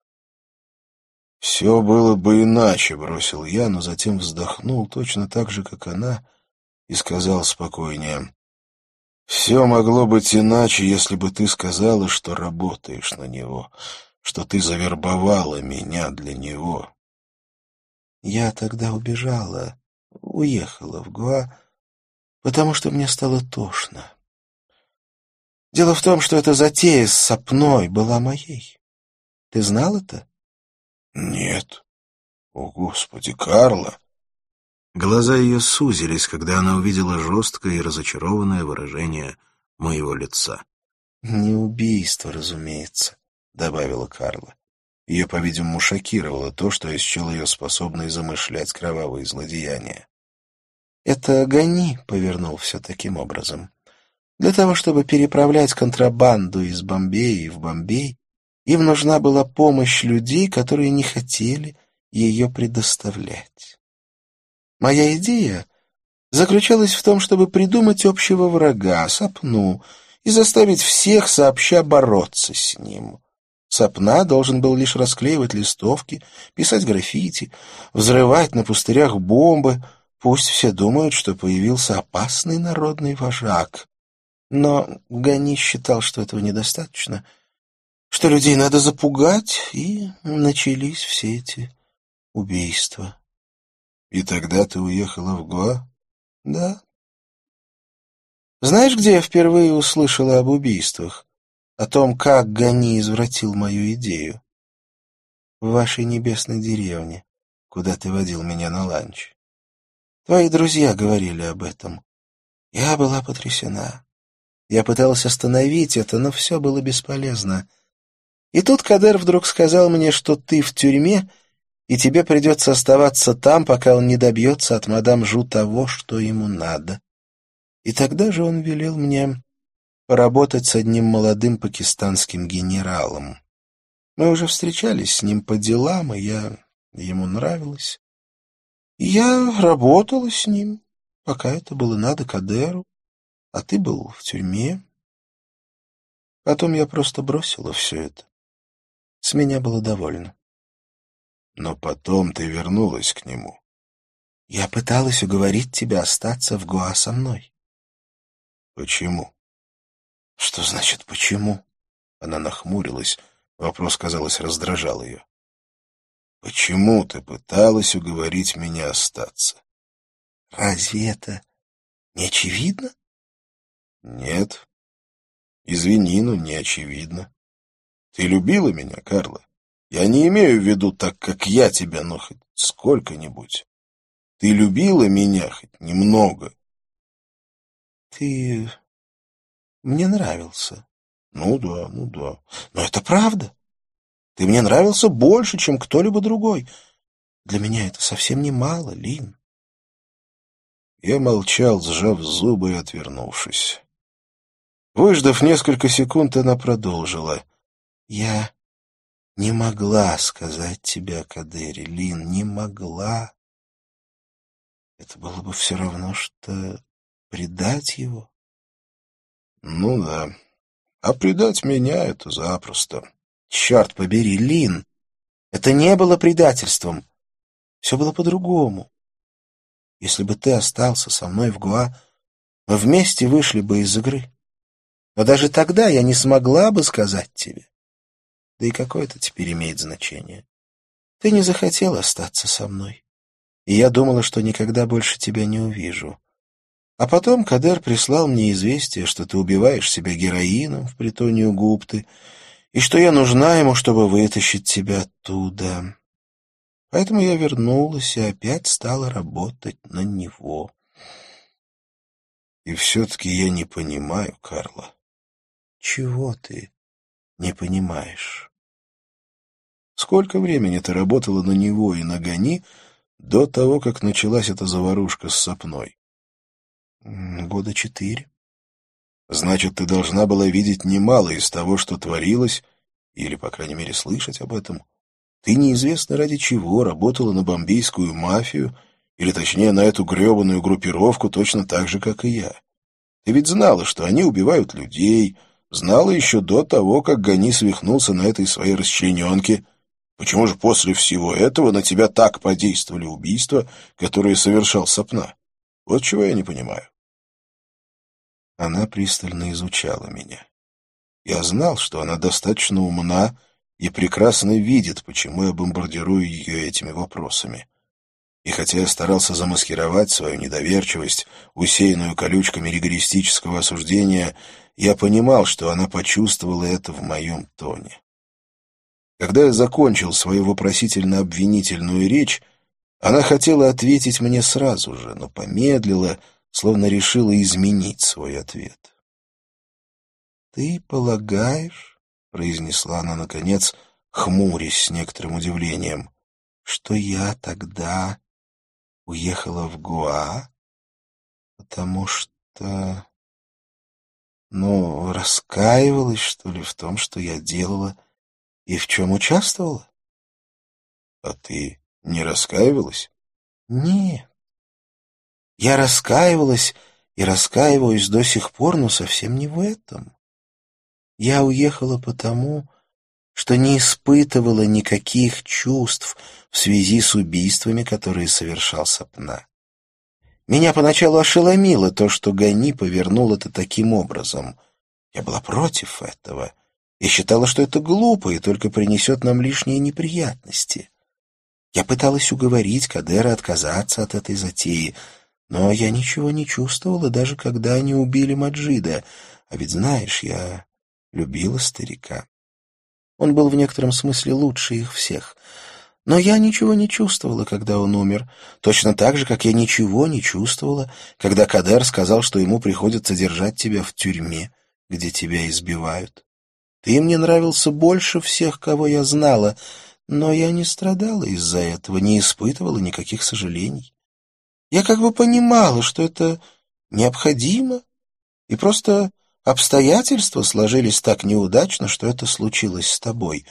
«Все было бы иначе», — бросил я, но затем вздохнул точно так же, как она, и сказал спокойнее. Все могло быть иначе, если бы ты сказала, что работаешь на него, что ты завербовала меня для него. Я тогда убежала, уехала в Гуа, потому что мне стало тошно. Дело в том, что эта затея с сопной была моей. Ты знал это? Нет. О, Господи, Карла! Глаза ее сузились, когда она увидела жесткое и разочарованное выражение моего лица. «Не убийство, разумеется», — добавила Карла. Ее, по-видимому, шокировало то, что я счел ее способной замышлять кровавые злодеяния. «Это Гани повернул все таким образом. Для того, чтобы переправлять контрабанду из Бомбея в Бомбей, им нужна была помощь людей, которые не хотели ее предоставлять. Моя идея заключалась в том, чтобы придумать общего врага, Сапну, и заставить всех сообща бороться с ним. Сапна должен был лишь расклеивать листовки, писать граффити, взрывать на пустырях бомбы. Пусть все думают, что появился опасный народный вожак. Но Гани считал, что этого недостаточно, что людей надо запугать, и начались все эти убийства. И тогда ты уехала в Гоа? Да. Знаешь, где я впервые услышала об убийствах? О том, как Гани извратил мою идею? В вашей небесной деревне, куда ты водил меня на ланч. Твои друзья говорили об этом. Я была потрясена. Я пыталась остановить это, но все было бесполезно. И тут Кадер вдруг сказал мне, что ты в тюрьме и тебе придется оставаться там, пока он не добьется от мадам Жу того, что ему надо. И тогда же он велел мне поработать с одним молодым пакистанским генералом. Мы уже встречались с ним по делам, и я ему нравилась. Я работала с ним, пока это было надо Кадеру, а ты был в тюрьме. Потом я просто бросила все это. С меня было довольно. Но потом ты вернулась к нему. Я пыталась уговорить тебя остаться в Гуа со мной. Почему? Что значит «почему»? Она нахмурилась. Вопрос, казалось, раздражал ее. Почему ты пыталась уговорить меня остаться? Разве это не очевидно? Нет. Извини, но не очевидно. Ты любила меня, Карла? Я не имею в виду так, как я тебя, но хоть сколько-нибудь. Ты любила меня хоть немного? Ты мне нравился. Ну да, ну да. Но это правда. Ты мне нравился больше, чем кто-либо другой. Для меня это совсем не мало, Лин. Я молчал, сжав зубы и отвернувшись. Выждав несколько секунд, она продолжила. Я не могла сказать тебе о Кадере, Лин, не могла. Это было бы все равно, что предать его. Ну да. А предать меня — это запросто. Черт побери, Лин! Это не было предательством. Все было по-другому. Если бы ты остался со мной в Гуа, мы вместе вышли бы из игры. Но даже тогда я не смогла бы сказать тебе. Да и какое это теперь имеет значение? Ты не захотел остаться со мной. И я думала, что никогда больше тебя не увижу. А потом Кадер прислал мне известие, что ты убиваешь себя героином в притоне у Гупты, и что я нужна ему, чтобы вытащить тебя оттуда. Поэтому я вернулась и опять стала работать на него. И все-таки я не понимаю, Карла. Чего ты не понимаешь? Сколько времени ты работала на него и на Гони до того, как началась эта заварушка с сопной? Года четыре. Значит, ты должна была видеть немало из того, что творилось, или, по крайней мере, слышать об этом. Ты неизвестно ради чего работала на бомбейскую мафию, или, точнее, на эту гребаную группировку точно так же, как и я. Ты ведь знала, что они убивают людей, знала еще до того, как Гани свихнулся на этой своей расчлененке. Почему же после всего этого на тебя так подействовали убийства, которые совершал Сапна? Вот чего я не понимаю. Она пристально изучала меня. Я знал, что она достаточно умна и прекрасно видит, почему я бомбардирую ее этими вопросами. И хотя я старался замаскировать свою недоверчивость, усеянную колючками ригористического осуждения, я понимал, что она почувствовала это в моем тоне. Когда я закончил свою вопросительно-обвинительную речь, она хотела ответить мне сразу же, но помедлила, словно решила изменить свой ответ. «Ты полагаешь, — произнесла она, наконец, хмурясь с некоторым удивлением, — что я тогда уехала в Гуа, потому что... Ну, раскаивалась, что ли, в том, что я делала и в чем участвовала? — А ты не раскаивалась? — Нет. Я раскаивалась и раскаиваюсь до сих пор, но совсем не в этом. Я уехала потому, что не испытывала никаких чувств в связи с убийствами, которые совершал Сапна. Меня поначалу ошеломило то, что Гани повернул это таким образом. Я была против этого и считала, что это глупо и только принесет нам лишние неприятности. Я пыталась уговорить Кадера отказаться от этой затеи, но я ничего не чувствовала, даже когда они убили Маджида. А ведь, знаешь, я любила старика. Он был в некотором смысле лучше их всех. Но я ничего не чувствовала, когда он умер. Точно так же, как я ничего не чувствовала, когда Кадер сказал, что ему приходится держать тебя в тюрьме, где тебя избивают. Ты мне нравился больше всех, кого я знала. Но я не страдала из-за этого, не испытывала никаких сожалений. Я как бы понимала, что это необходимо, и просто обстоятельства сложились так неудачно, что это случилось с тобой.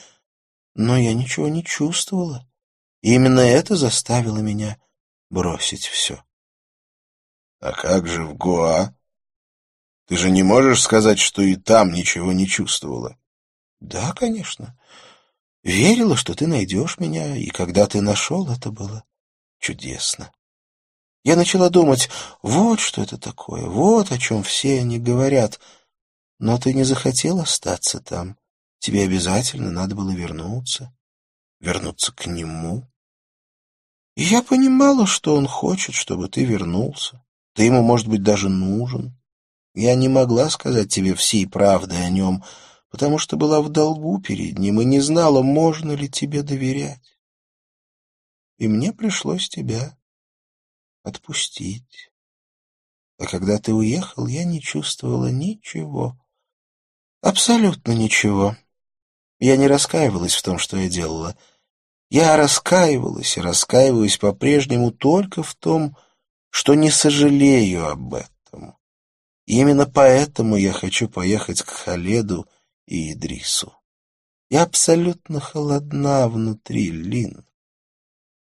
Но я ничего не чувствовала, и именно это заставило меня бросить все. — А как же в Гоа? Ты же не можешь сказать, что и там ничего не чувствовала? — Да, конечно. Верила, что ты найдешь меня, и когда ты нашел, это было чудесно. Я начала думать, вот что это такое, вот о чем все они говорят. Но ты не захотел остаться там. Тебе обязательно надо было вернуться, вернуться к нему. И я понимала, что он хочет, чтобы ты вернулся. Ты ему, может быть, даже нужен. Я не могла сказать тебе всей правды о нем, потому что была в долгу перед ним и не знала, можно ли тебе доверять. И мне пришлось тебя отпустить. А когда ты уехал, я не чувствовала ничего. Абсолютно ничего. Я не раскаивалась в том, что я делала. Я раскаивалась и раскаиваюсь по-прежнему только в том, что не сожалею об этом. И именно поэтому я хочу поехать к Халеду и Идрису. Я абсолютно холодна внутри, Лин.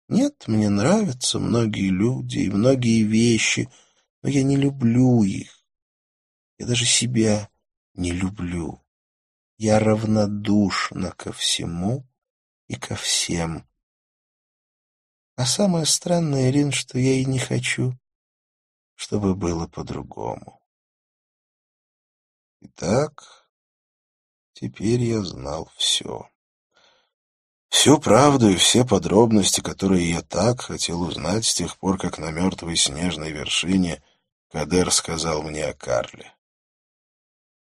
Нет, мне нравятся многие люди и многие вещи, но я не люблю их. Я даже себя не люблю. Я равнодушна ко всему и ко всем. А самое странное, Лин, что я и не хочу, чтобы было по-другому. Итак, теперь я знал все. Всю правду и все подробности, которые я так хотел узнать с тех пор, как на мертвой снежной вершине Кадер сказал мне о Карле.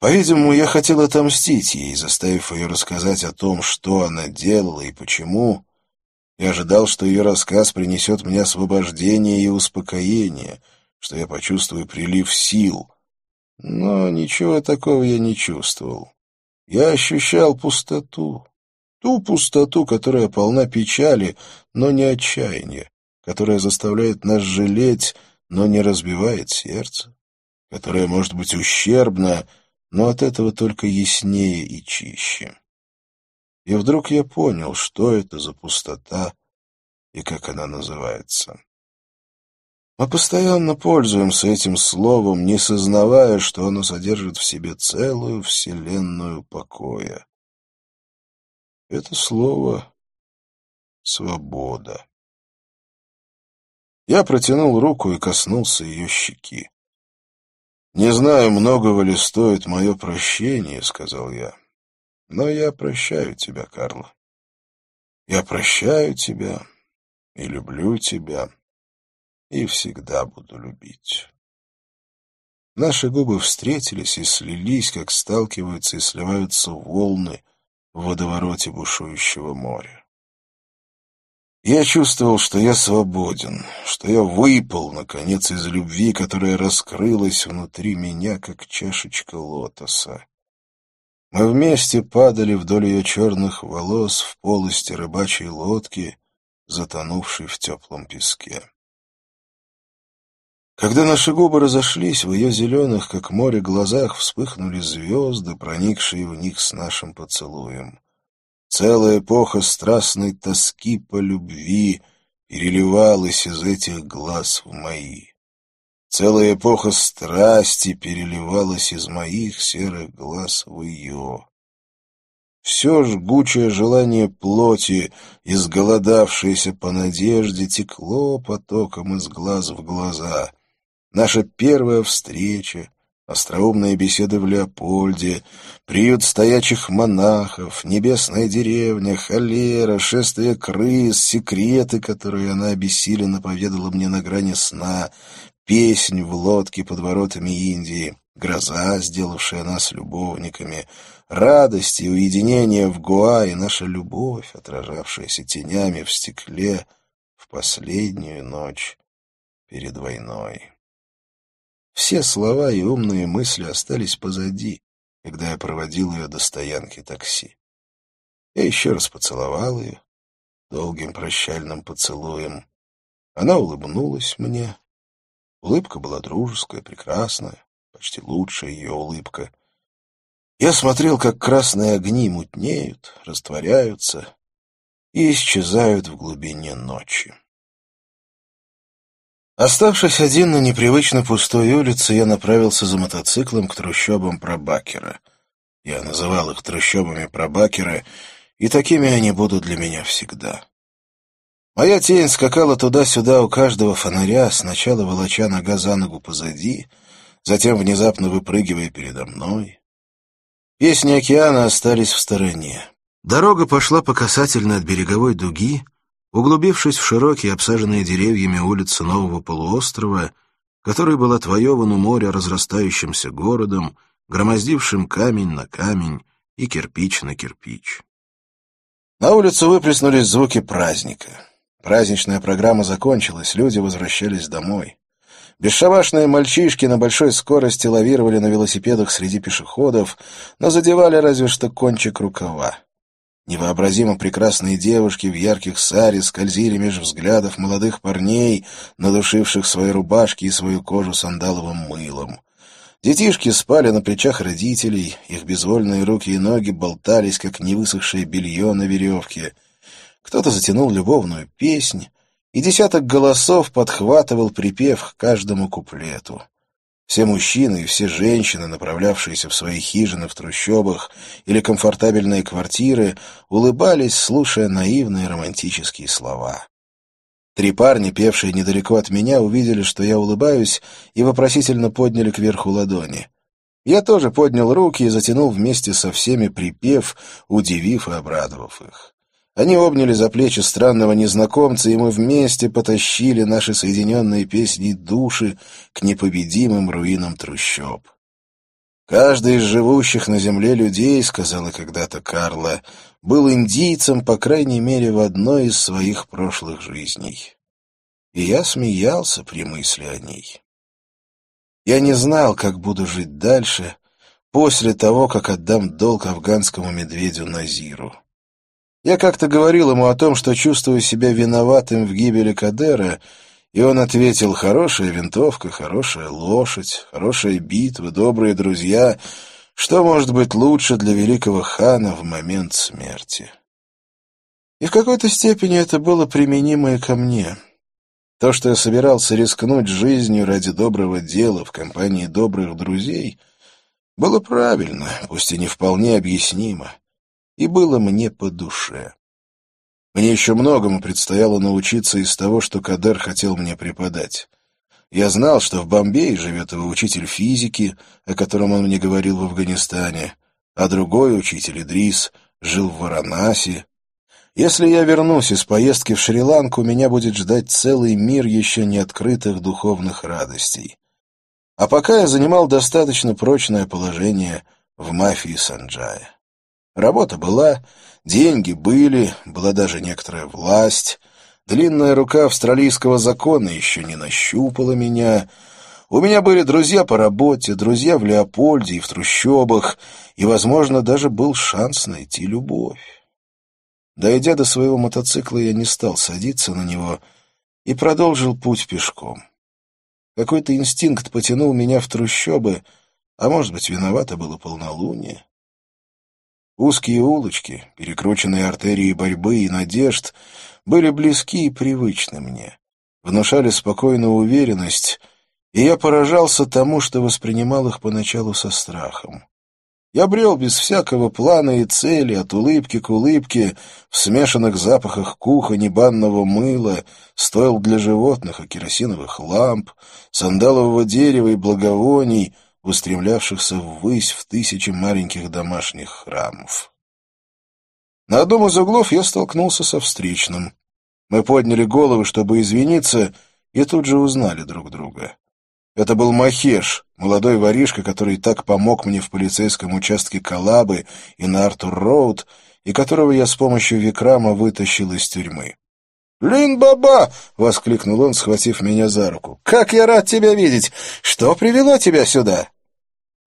По-видимому, я хотел отомстить ей, заставив ее рассказать о том, что она делала и почему, и ожидал, что ее рассказ принесет мне освобождение и успокоение, что я почувствую прилив сил. Но ничего такого я не чувствовал. Я ощущал пустоту. Ту пустоту, которая полна печали, но не отчаяния, которая заставляет нас жалеть, но не разбивает сердце, которая может быть ущербна, но от этого только яснее и чище. И вдруг я понял, что это за пустота и как она называется. Мы постоянно пользуемся этим словом, не сознавая, что оно содержит в себе целую вселенную покоя. Это слово — свобода. Я протянул руку и коснулся ее щеки. «Не знаю, многого ли стоит мое прощение», — сказал я. «Но я прощаю тебя, Карла. Я прощаю тебя и люблю тебя, и всегда буду любить». Наши губы встретились и слились, как сталкиваются и сливаются волны в водовороте бушующего моря. Я чувствовал, что я свободен, что я выпал, наконец, из любви, которая раскрылась внутри меня, как чашечка лотоса. Мы вместе падали вдоль ее черных волос в полости рыбачьей лодки, затонувшей в теплом песке. Когда наши губы разошлись, в ее зеленых, как море, глазах вспыхнули звезды, проникшие в них с нашим поцелуем. Целая эпоха страстной тоски по любви переливалась из этих глаз в мои. Целая эпоха страсти переливалась из моих серых глаз в ее. Все жгучее желание плоти, изголодавшееся по надежде, текло потоком из глаз в глаза. Наша первая встреча, остроумная беседа в Леопольде, приют стоячих монахов, небесная деревня, холера, шествие крыс, секреты, которые она обессиленно поведала мне на грани сна, песнь в лодке под воротами Индии, гроза, сделавшая нас любовниками, радость и уединение в Гуа и наша любовь, отражавшаяся тенями в стекле в последнюю ночь перед войной. Все слова и умные мысли остались позади, когда я проводил ее до стоянки такси. Я еще раз поцеловал ее, долгим прощальным поцелуем. Она улыбнулась мне. Улыбка была дружеская, прекрасная, почти лучшая ее улыбка. Я смотрел, как красные огни мутнеют, растворяются и исчезают в глубине ночи. Оставшись один на непривычно пустой улице, я направился за мотоциклом к трущобам Пробакера. Я называл их трущобами Пробакера, и такими они будут для меня всегда. Моя тень скакала туда-сюда у каждого фонаря, сначала волоча нога за ногу позади, затем внезапно выпрыгивая передо мной. Песни океана остались в стороне. Дорога пошла по касательной от береговой дуги, углубившись в широкие, обсаженные деревьями улицы нового полуострова, который был отвоеван у моря разрастающимся городом, громоздившим камень на камень и кирпич на кирпич. На улицу выплеснулись звуки праздника. Праздничная программа закончилась, люди возвращались домой. Бесшабашные мальчишки на большой скорости лавировали на велосипедах среди пешеходов, но задевали разве что кончик рукава. Невообразимо прекрасные девушки в ярких саре скользили меж взглядов молодых парней, надушивших свои рубашки и свою кожу сандаловым мылом. Детишки спали на плечах родителей, их безвольные руки и ноги болтались, как невысохшее белье на веревке. Кто-то затянул любовную песнь, и десяток голосов подхватывал припев к каждому куплету. Все мужчины и все женщины, направлявшиеся в свои хижины в трущобах или комфортабельные квартиры, улыбались, слушая наивные романтические слова. Три парня, певшие недалеко от меня, увидели, что я улыбаюсь, и вопросительно подняли кверху ладони. Я тоже поднял руки и затянул вместе со всеми припев, удивив и обрадовав их. Они обняли за плечи странного незнакомца, и мы вместе потащили наши соединенные песни души к непобедимым руинам трущоб. «Каждый из живущих на земле людей, — сказала когда-то Карла, — был индийцем, по крайней мере, в одной из своих прошлых жизней». И я смеялся при мысли о ней. Я не знал, как буду жить дальше, после того, как отдам долг афганскому медведю Назиру. Я как-то говорил ему о том, что чувствую себя виноватым в гибели Кадера, и он ответил «хорошая винтовка, хорошая лошадь, хорошая битва, добрые друзья. Что может быть лучше для великого хана в момент смерти?» И в какой-то степени это было применимо и ко мне. То, что я собирался рискнуть жизнью ради доброго дела в компании добрых друзей, было правильно, пусть и не вполне объяснимо и было мне по душе. Мне еще многому предстояло научиться из того, что Кадер хотел мне преподать. Я знал, что в Бомбее живет его учитель физики, о котором он мне говорил в Афганистане, а другой учитель, Идрис, жил в Варанаси. Если я вернусь из поездки в Шри-Ланку, меня будет ждать целый мир еще не открытых духовных радостей. А пока я занимал достаточно прочное положение в мафии Санджая. Работа была, деньги были, была даже некоторая власть. Длинная рука австралийского закона еще не нащупала меня. У меня были друзья по работе, друзья в Леопольде и в трущобах, и, возможно, даже был шанс найти любовь. Дойдя до своего мотоцикла, я не стал садиться на него и продолжил путь пешком. Какой-то инстинкт потянул меня в трущобы, а, может быть, виновато было полнолуние. Узкие улочки, перекрученные артерии борьбы и надежд были близки и привычны мне, внушали спокойную уверенность, и я поражался тому, что воспринимал их поначалу со страхом. Я брел без всякого плана и цели, от улыбки к улыбке, в смешанных запахах кухони, банного мыла, стоил для животных и керосиновых ламп, сандалового дерева и благовоний — устремлявшихся ввысь в тысячи маленьких домашних храмов. На одном из углов я столкнулся со встречным. Мы подняли головы, чтобы извиниться, и тут же узнали друг друга. Это был Махеш, молодой воришка, который так помог мне в полицейском участке Калабы и на Артур-Роуд, и которого я с помощью Викрама вытащил из тюрьмы. «Лин-баба!» — воскликнул он, схватив меня за руку. «Как я рад тебя видеть! Что привело тебя сюда?»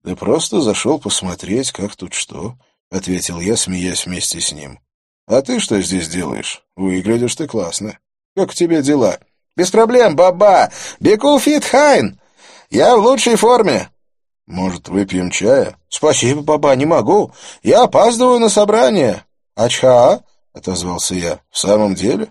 «Да просто зашел посмотреть, как тут что», — ответил я, смеясь вместе с ним. «А ты что здесь делаешь? Выглядишь ты классно. Как у тебя дела?» «Без проблем, баба! बिलकुल फिट हैं! Я в лучшей форме!» «Может, выпьем чая?» «Спасибо, баба, не могу. Я опаздываю на собрание». «Ачха?» — отозвался я. «В самом деле?»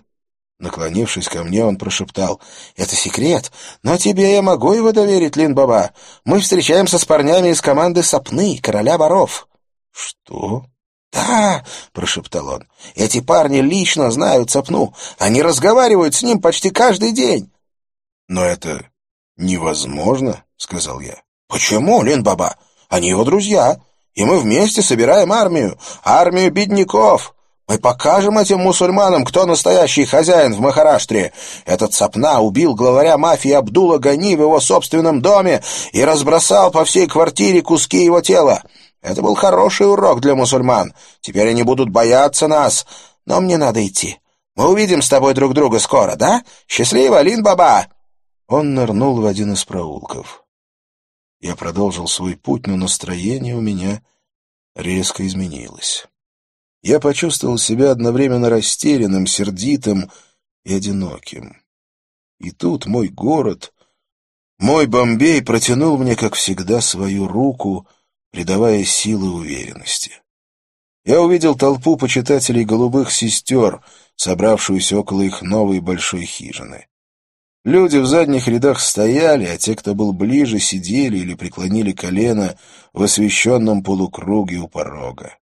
Наклонившись ко мне, он прошептал. «Это секрет, но тебе я могу его доверить, Лин-баба. Мы встречаемся с парнями из команды Сапны, короля воров». «Что?» «Да», — прошептал он, — «эти парни лично знают Сапну. Они разговаривают с ним почти каждый день». «Но это невозможно», — сказал я. «Почему, Лин-баба? Они его друзья, и мы вместе собираем армию, армию бедняков». Мы покажем этим мусульманам, кто настоящий хозяин в Махараштре. Этот Сапна убил главаря мафии Абдула Гани в его собственном доме и разбросал по всей квартире куски его тела. Это был хороший урок для мусульман. Теперь они будут бояться нас. Но мне надо идти. Мы увидим с тобой друг друга скоро, да? Счастливо, Лин-баба!» Он нырнул в один из проулков. Я продолжил свой путь, но настроение у меня резко изменилось. Я почувствовал себя одновременно растерянным, сердитым и одиноким. И тут мой город, мой Бомбей протянул мне, как всегда, свою руку, придавая силы уверенности. Я увидел толпу почитателей голубых сестер, собравшуюся около их новой большой хижины. Люди в задних рядах стояли, а те, кто был ближе, сидели или преклонили колено в освещенном полукруге у порога.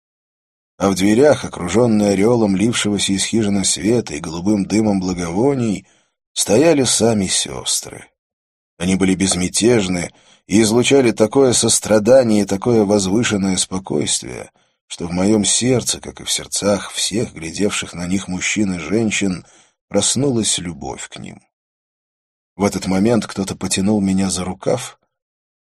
А в дверях, окруженные ореолом лившегося из хижины света и голубым дымом благовоний, стояли сами сестры. Они были безмятежны и излучали такое сострадание и такое возвышенное спокойствие, что в моем сердце, как и в сердцах всех глядевших на них мужчин и женщин, проснулась любовь к ним. В этот момент кто-то потянул меня за рукав,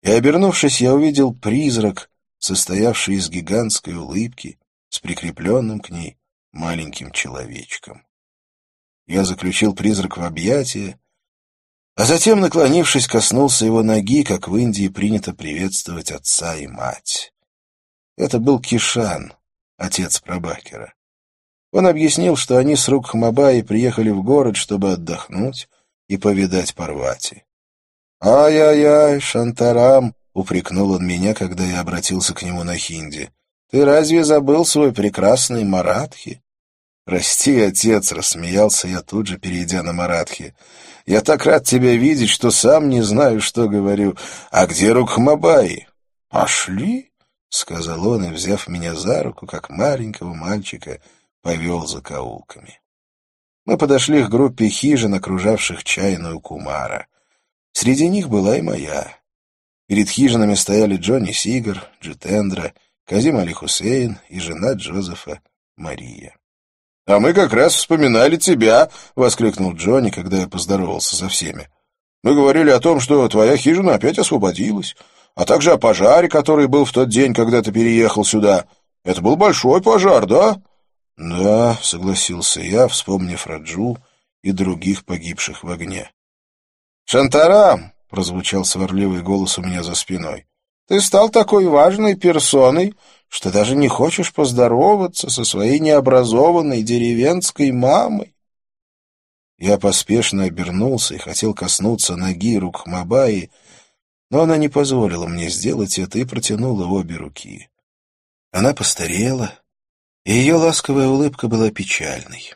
и, обернувшись, я увидел призрак, состоявший из гигантской улыбки, с прикрепленным к ней маленьким человечком. Я заключил призрак в объятия, а затем, наклонившись, коснулся его ноги, как в Индии принято приветствовать отца и мать. Это был Кишан, отец Прабакера. Он объяснил, что они с рук Хмабаи приехали в город, чтобы отдохнуть, и повидать Парвати. «Ай-яй-яй, Шантарам!» — упрекнул он меня, когда я обратился к нему на хинди. «Ты разве забыл свой прекрасный Маратхи?» «Прости, отец», — рассмеялся я тут же, перейдя на Маратхи. «Я так рад тебя видеть, что сам не знаю, что говорю. А где Рукхмабаи?» «Пошли», — сказал он, и, взяв меня за руку, как маленького мальчика, повел за каулками. Мы подошли к группе хижин, окружавших чайную кумара. Среди них была и моя. Перед хижинами стояли Джонни Сигар, Джитендра, Казим Али Хусейн и жена Джозефа Мария. «А мы как раз вспоминали тебя!» — воскликнул Джонни, когда я поздоровался со всеми. «Мы говорили о том, что твоя хижина опять освободилась, а также о пожаре, который был в тот день, когда ты переехал сюда. Это был большой пожар, да?» «Да», — согласился я, вспомнив Раджу и других погибших в огне. «Шантарам!» — прозвучал сварливый голос у меня за спиной. «Ты стал такой важной персоной, что даже не хочешь поздороваться со своей необразованной деревенской мамой». Я поспешно обернулся и хотел коснуться ноги рук Мабаи, но она не позволила мне сделать это и протянула обе руки. Она постарела, и ее ласковая улыбка была печальной.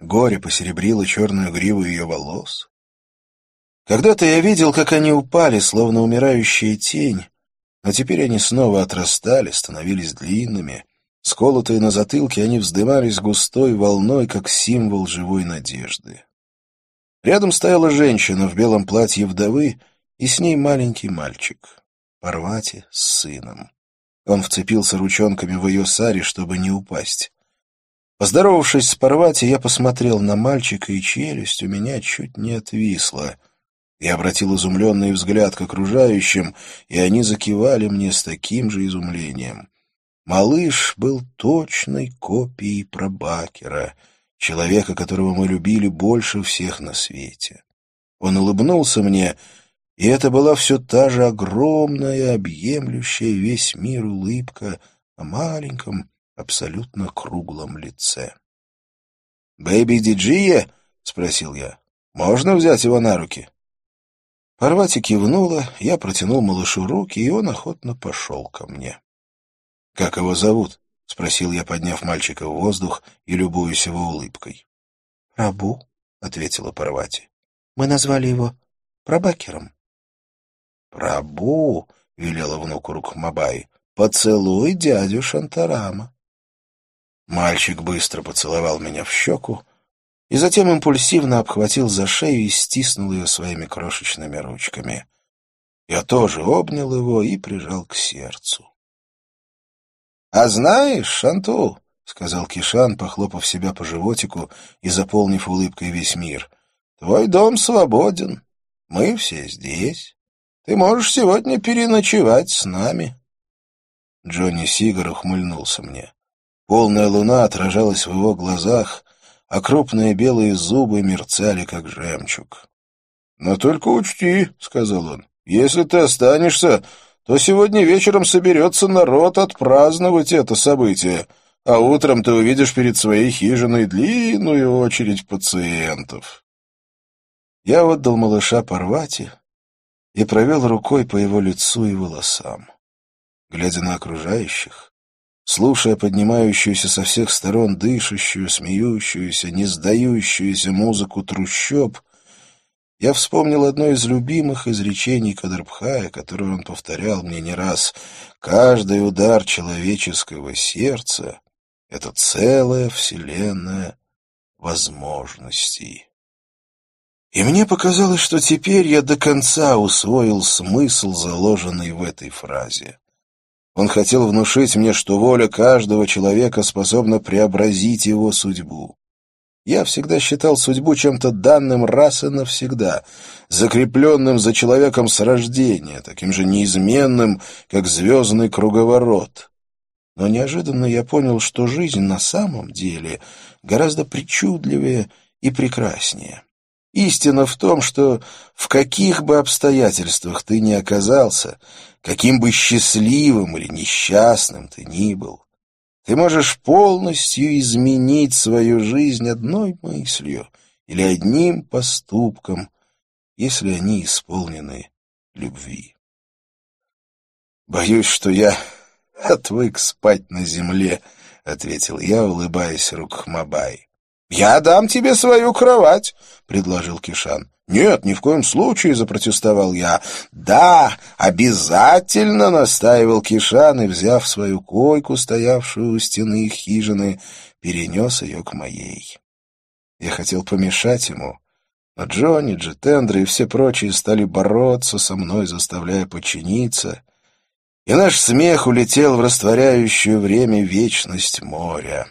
Горе посеребрило черную гриву ее волос. Когда-то я видел, как они упали, словно умирающая тень, но теперь они снова отрастали, становились длинными. Сколотые на затылке, они вздымались густой волной, как символ живой надежды. Рядом стояла женщина в белом платье вдовы, и с ней маленький мальчик, Парвати с сыном. Он вцепился ручонками в ее сари, чтобы не упасть. Поздоровавшись с Парвати, я посмотрел на мальчика, и челюсть у меня чуть не отвисла. Я обратил изумленный взгляд к окружающим, и они закивали мне с таким же изумлением. Малыш был точной копией Пробакера, человека, которого мы любили больше всех на свете. Он улыбнулся мне, и это была все та же огромная, объемлющая весь мир улыбка на маленьком, абсолютно круглом лице. «Бэйби Диджия?» — спросил я. «Можно взять его на руки?» Парвати кивнула, я протянул малышу руки, и он охотно пошел ко мне. «Как его зовут?» — спросил я, подняв мальчика в воздух и любуясь его улыбкой. «Прабу», — ответила Парвати. «Мы назвали его Прабакером». «Прабу», — велела внуку Рукхмабай, — «поцелуй дядю Шантарама». Мальчик быстро поцеловал меня в щеку и затем импульсивно обхватил за шею и стиснул ее своими крошечными ручками. Я тоже обнял его и прижал к сердцу. — А знаешь, Шанту, — сказал Кишан, похлопав себя по животику и заполнив улыбкой весь мир, — твой дом свободен. Мы все здесь. Ты можешь сегодня переночевать с нами. Джонни Сигар ухмыльнулся мне. Полная луна отражалась в его глазах, а крупные белые зубы мерцали, как жемчуг. — Но только учти, — сказал он, — если ты останешься, то сегодня вечером соберется народ отпраздновать это событие, а утром ты увидишь перед своей хижиной длинную очередь пациентов. Я отдал малыша Парвати и провел рукой по его лицу и волосам. Глядя на окружающих, слушая поднимающуюся со всех сторон дышащую, смеющуюся, не сдающуюся музыку трущоб, я вспомнил одно из любимых изречений Кадрбхая, которое он повторял мне не раз. «Каждый удар человеческого сердца — это целая вселенная возможностей». И мне показалось, что теперь я до конца усвоил смысл, заложенный в этой фразе. Он хотел внушить мне, что воля каждого человека способна преобразить его судьбу. Я всегда считал судьбу чем-то данным раз и навсегда, закрепленным за человеком с рождения, таким же неизменным, как звездный круговорот. Но неожиданно я понял, что жизнь на самом деле гораздо причудливее и прекраснее. Истина в том, что в каких бы обстоятельствах ты ни оказался, каким бы счастливым или несчастным ты ни был, ты можешь полностью изменить свою жизнь одной мыслью или одним поступком, если они исполнены любви. «Боюсь, что я отвык спать на земле», — ответил я, улыбаясь Рукхмабай. «Я дам тебе свою кровать», — предложил Кишан. «Нет, ни в коем случае», — запротестовал я. «Да, обязательно», — настаивал Кишан и, взяв свою койку, стоявшую у стены их хижины, перенес ее к моей. Я хотел помешать ему, но Джонни, Джетендра и все прочие стали бороться со мной, заставляя подчиниться, и наш смех улетел в растворяющую время вечность моря.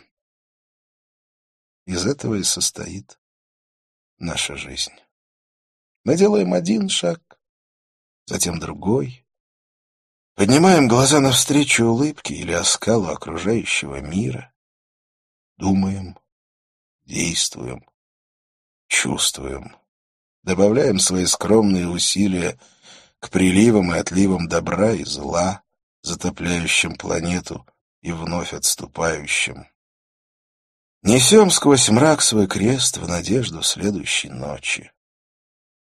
Из этого и состоит наша жизнь. Мы делаем один шаг, затем другой. Поднимаем глаза навстречу улыбке или оскалу окружающего мира. Думаем, действуем, чувствуем. Добавляем свои скромные усилия к приливам и отливам добра и зла, затопляющим планету и вновь отступающим. Несем сквозь мрак свой крест в надежду следующей ночи.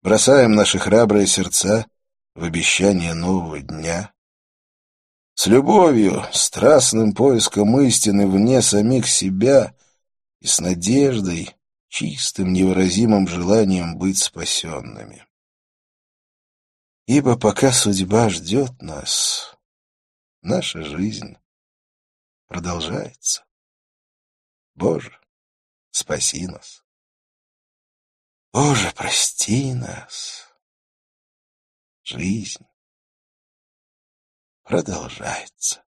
Бросаем наши храбрые сердца в обещание нового дня. С любовью, страстным поиском истины вне самих себя и с надеждой, чистым невыразимым желанием быть спасенными. Ибо пока судьба ждет нас, наша жизнь продолжается. Боже, спаси нас. Боже, прости нас. Жизнь продолжается.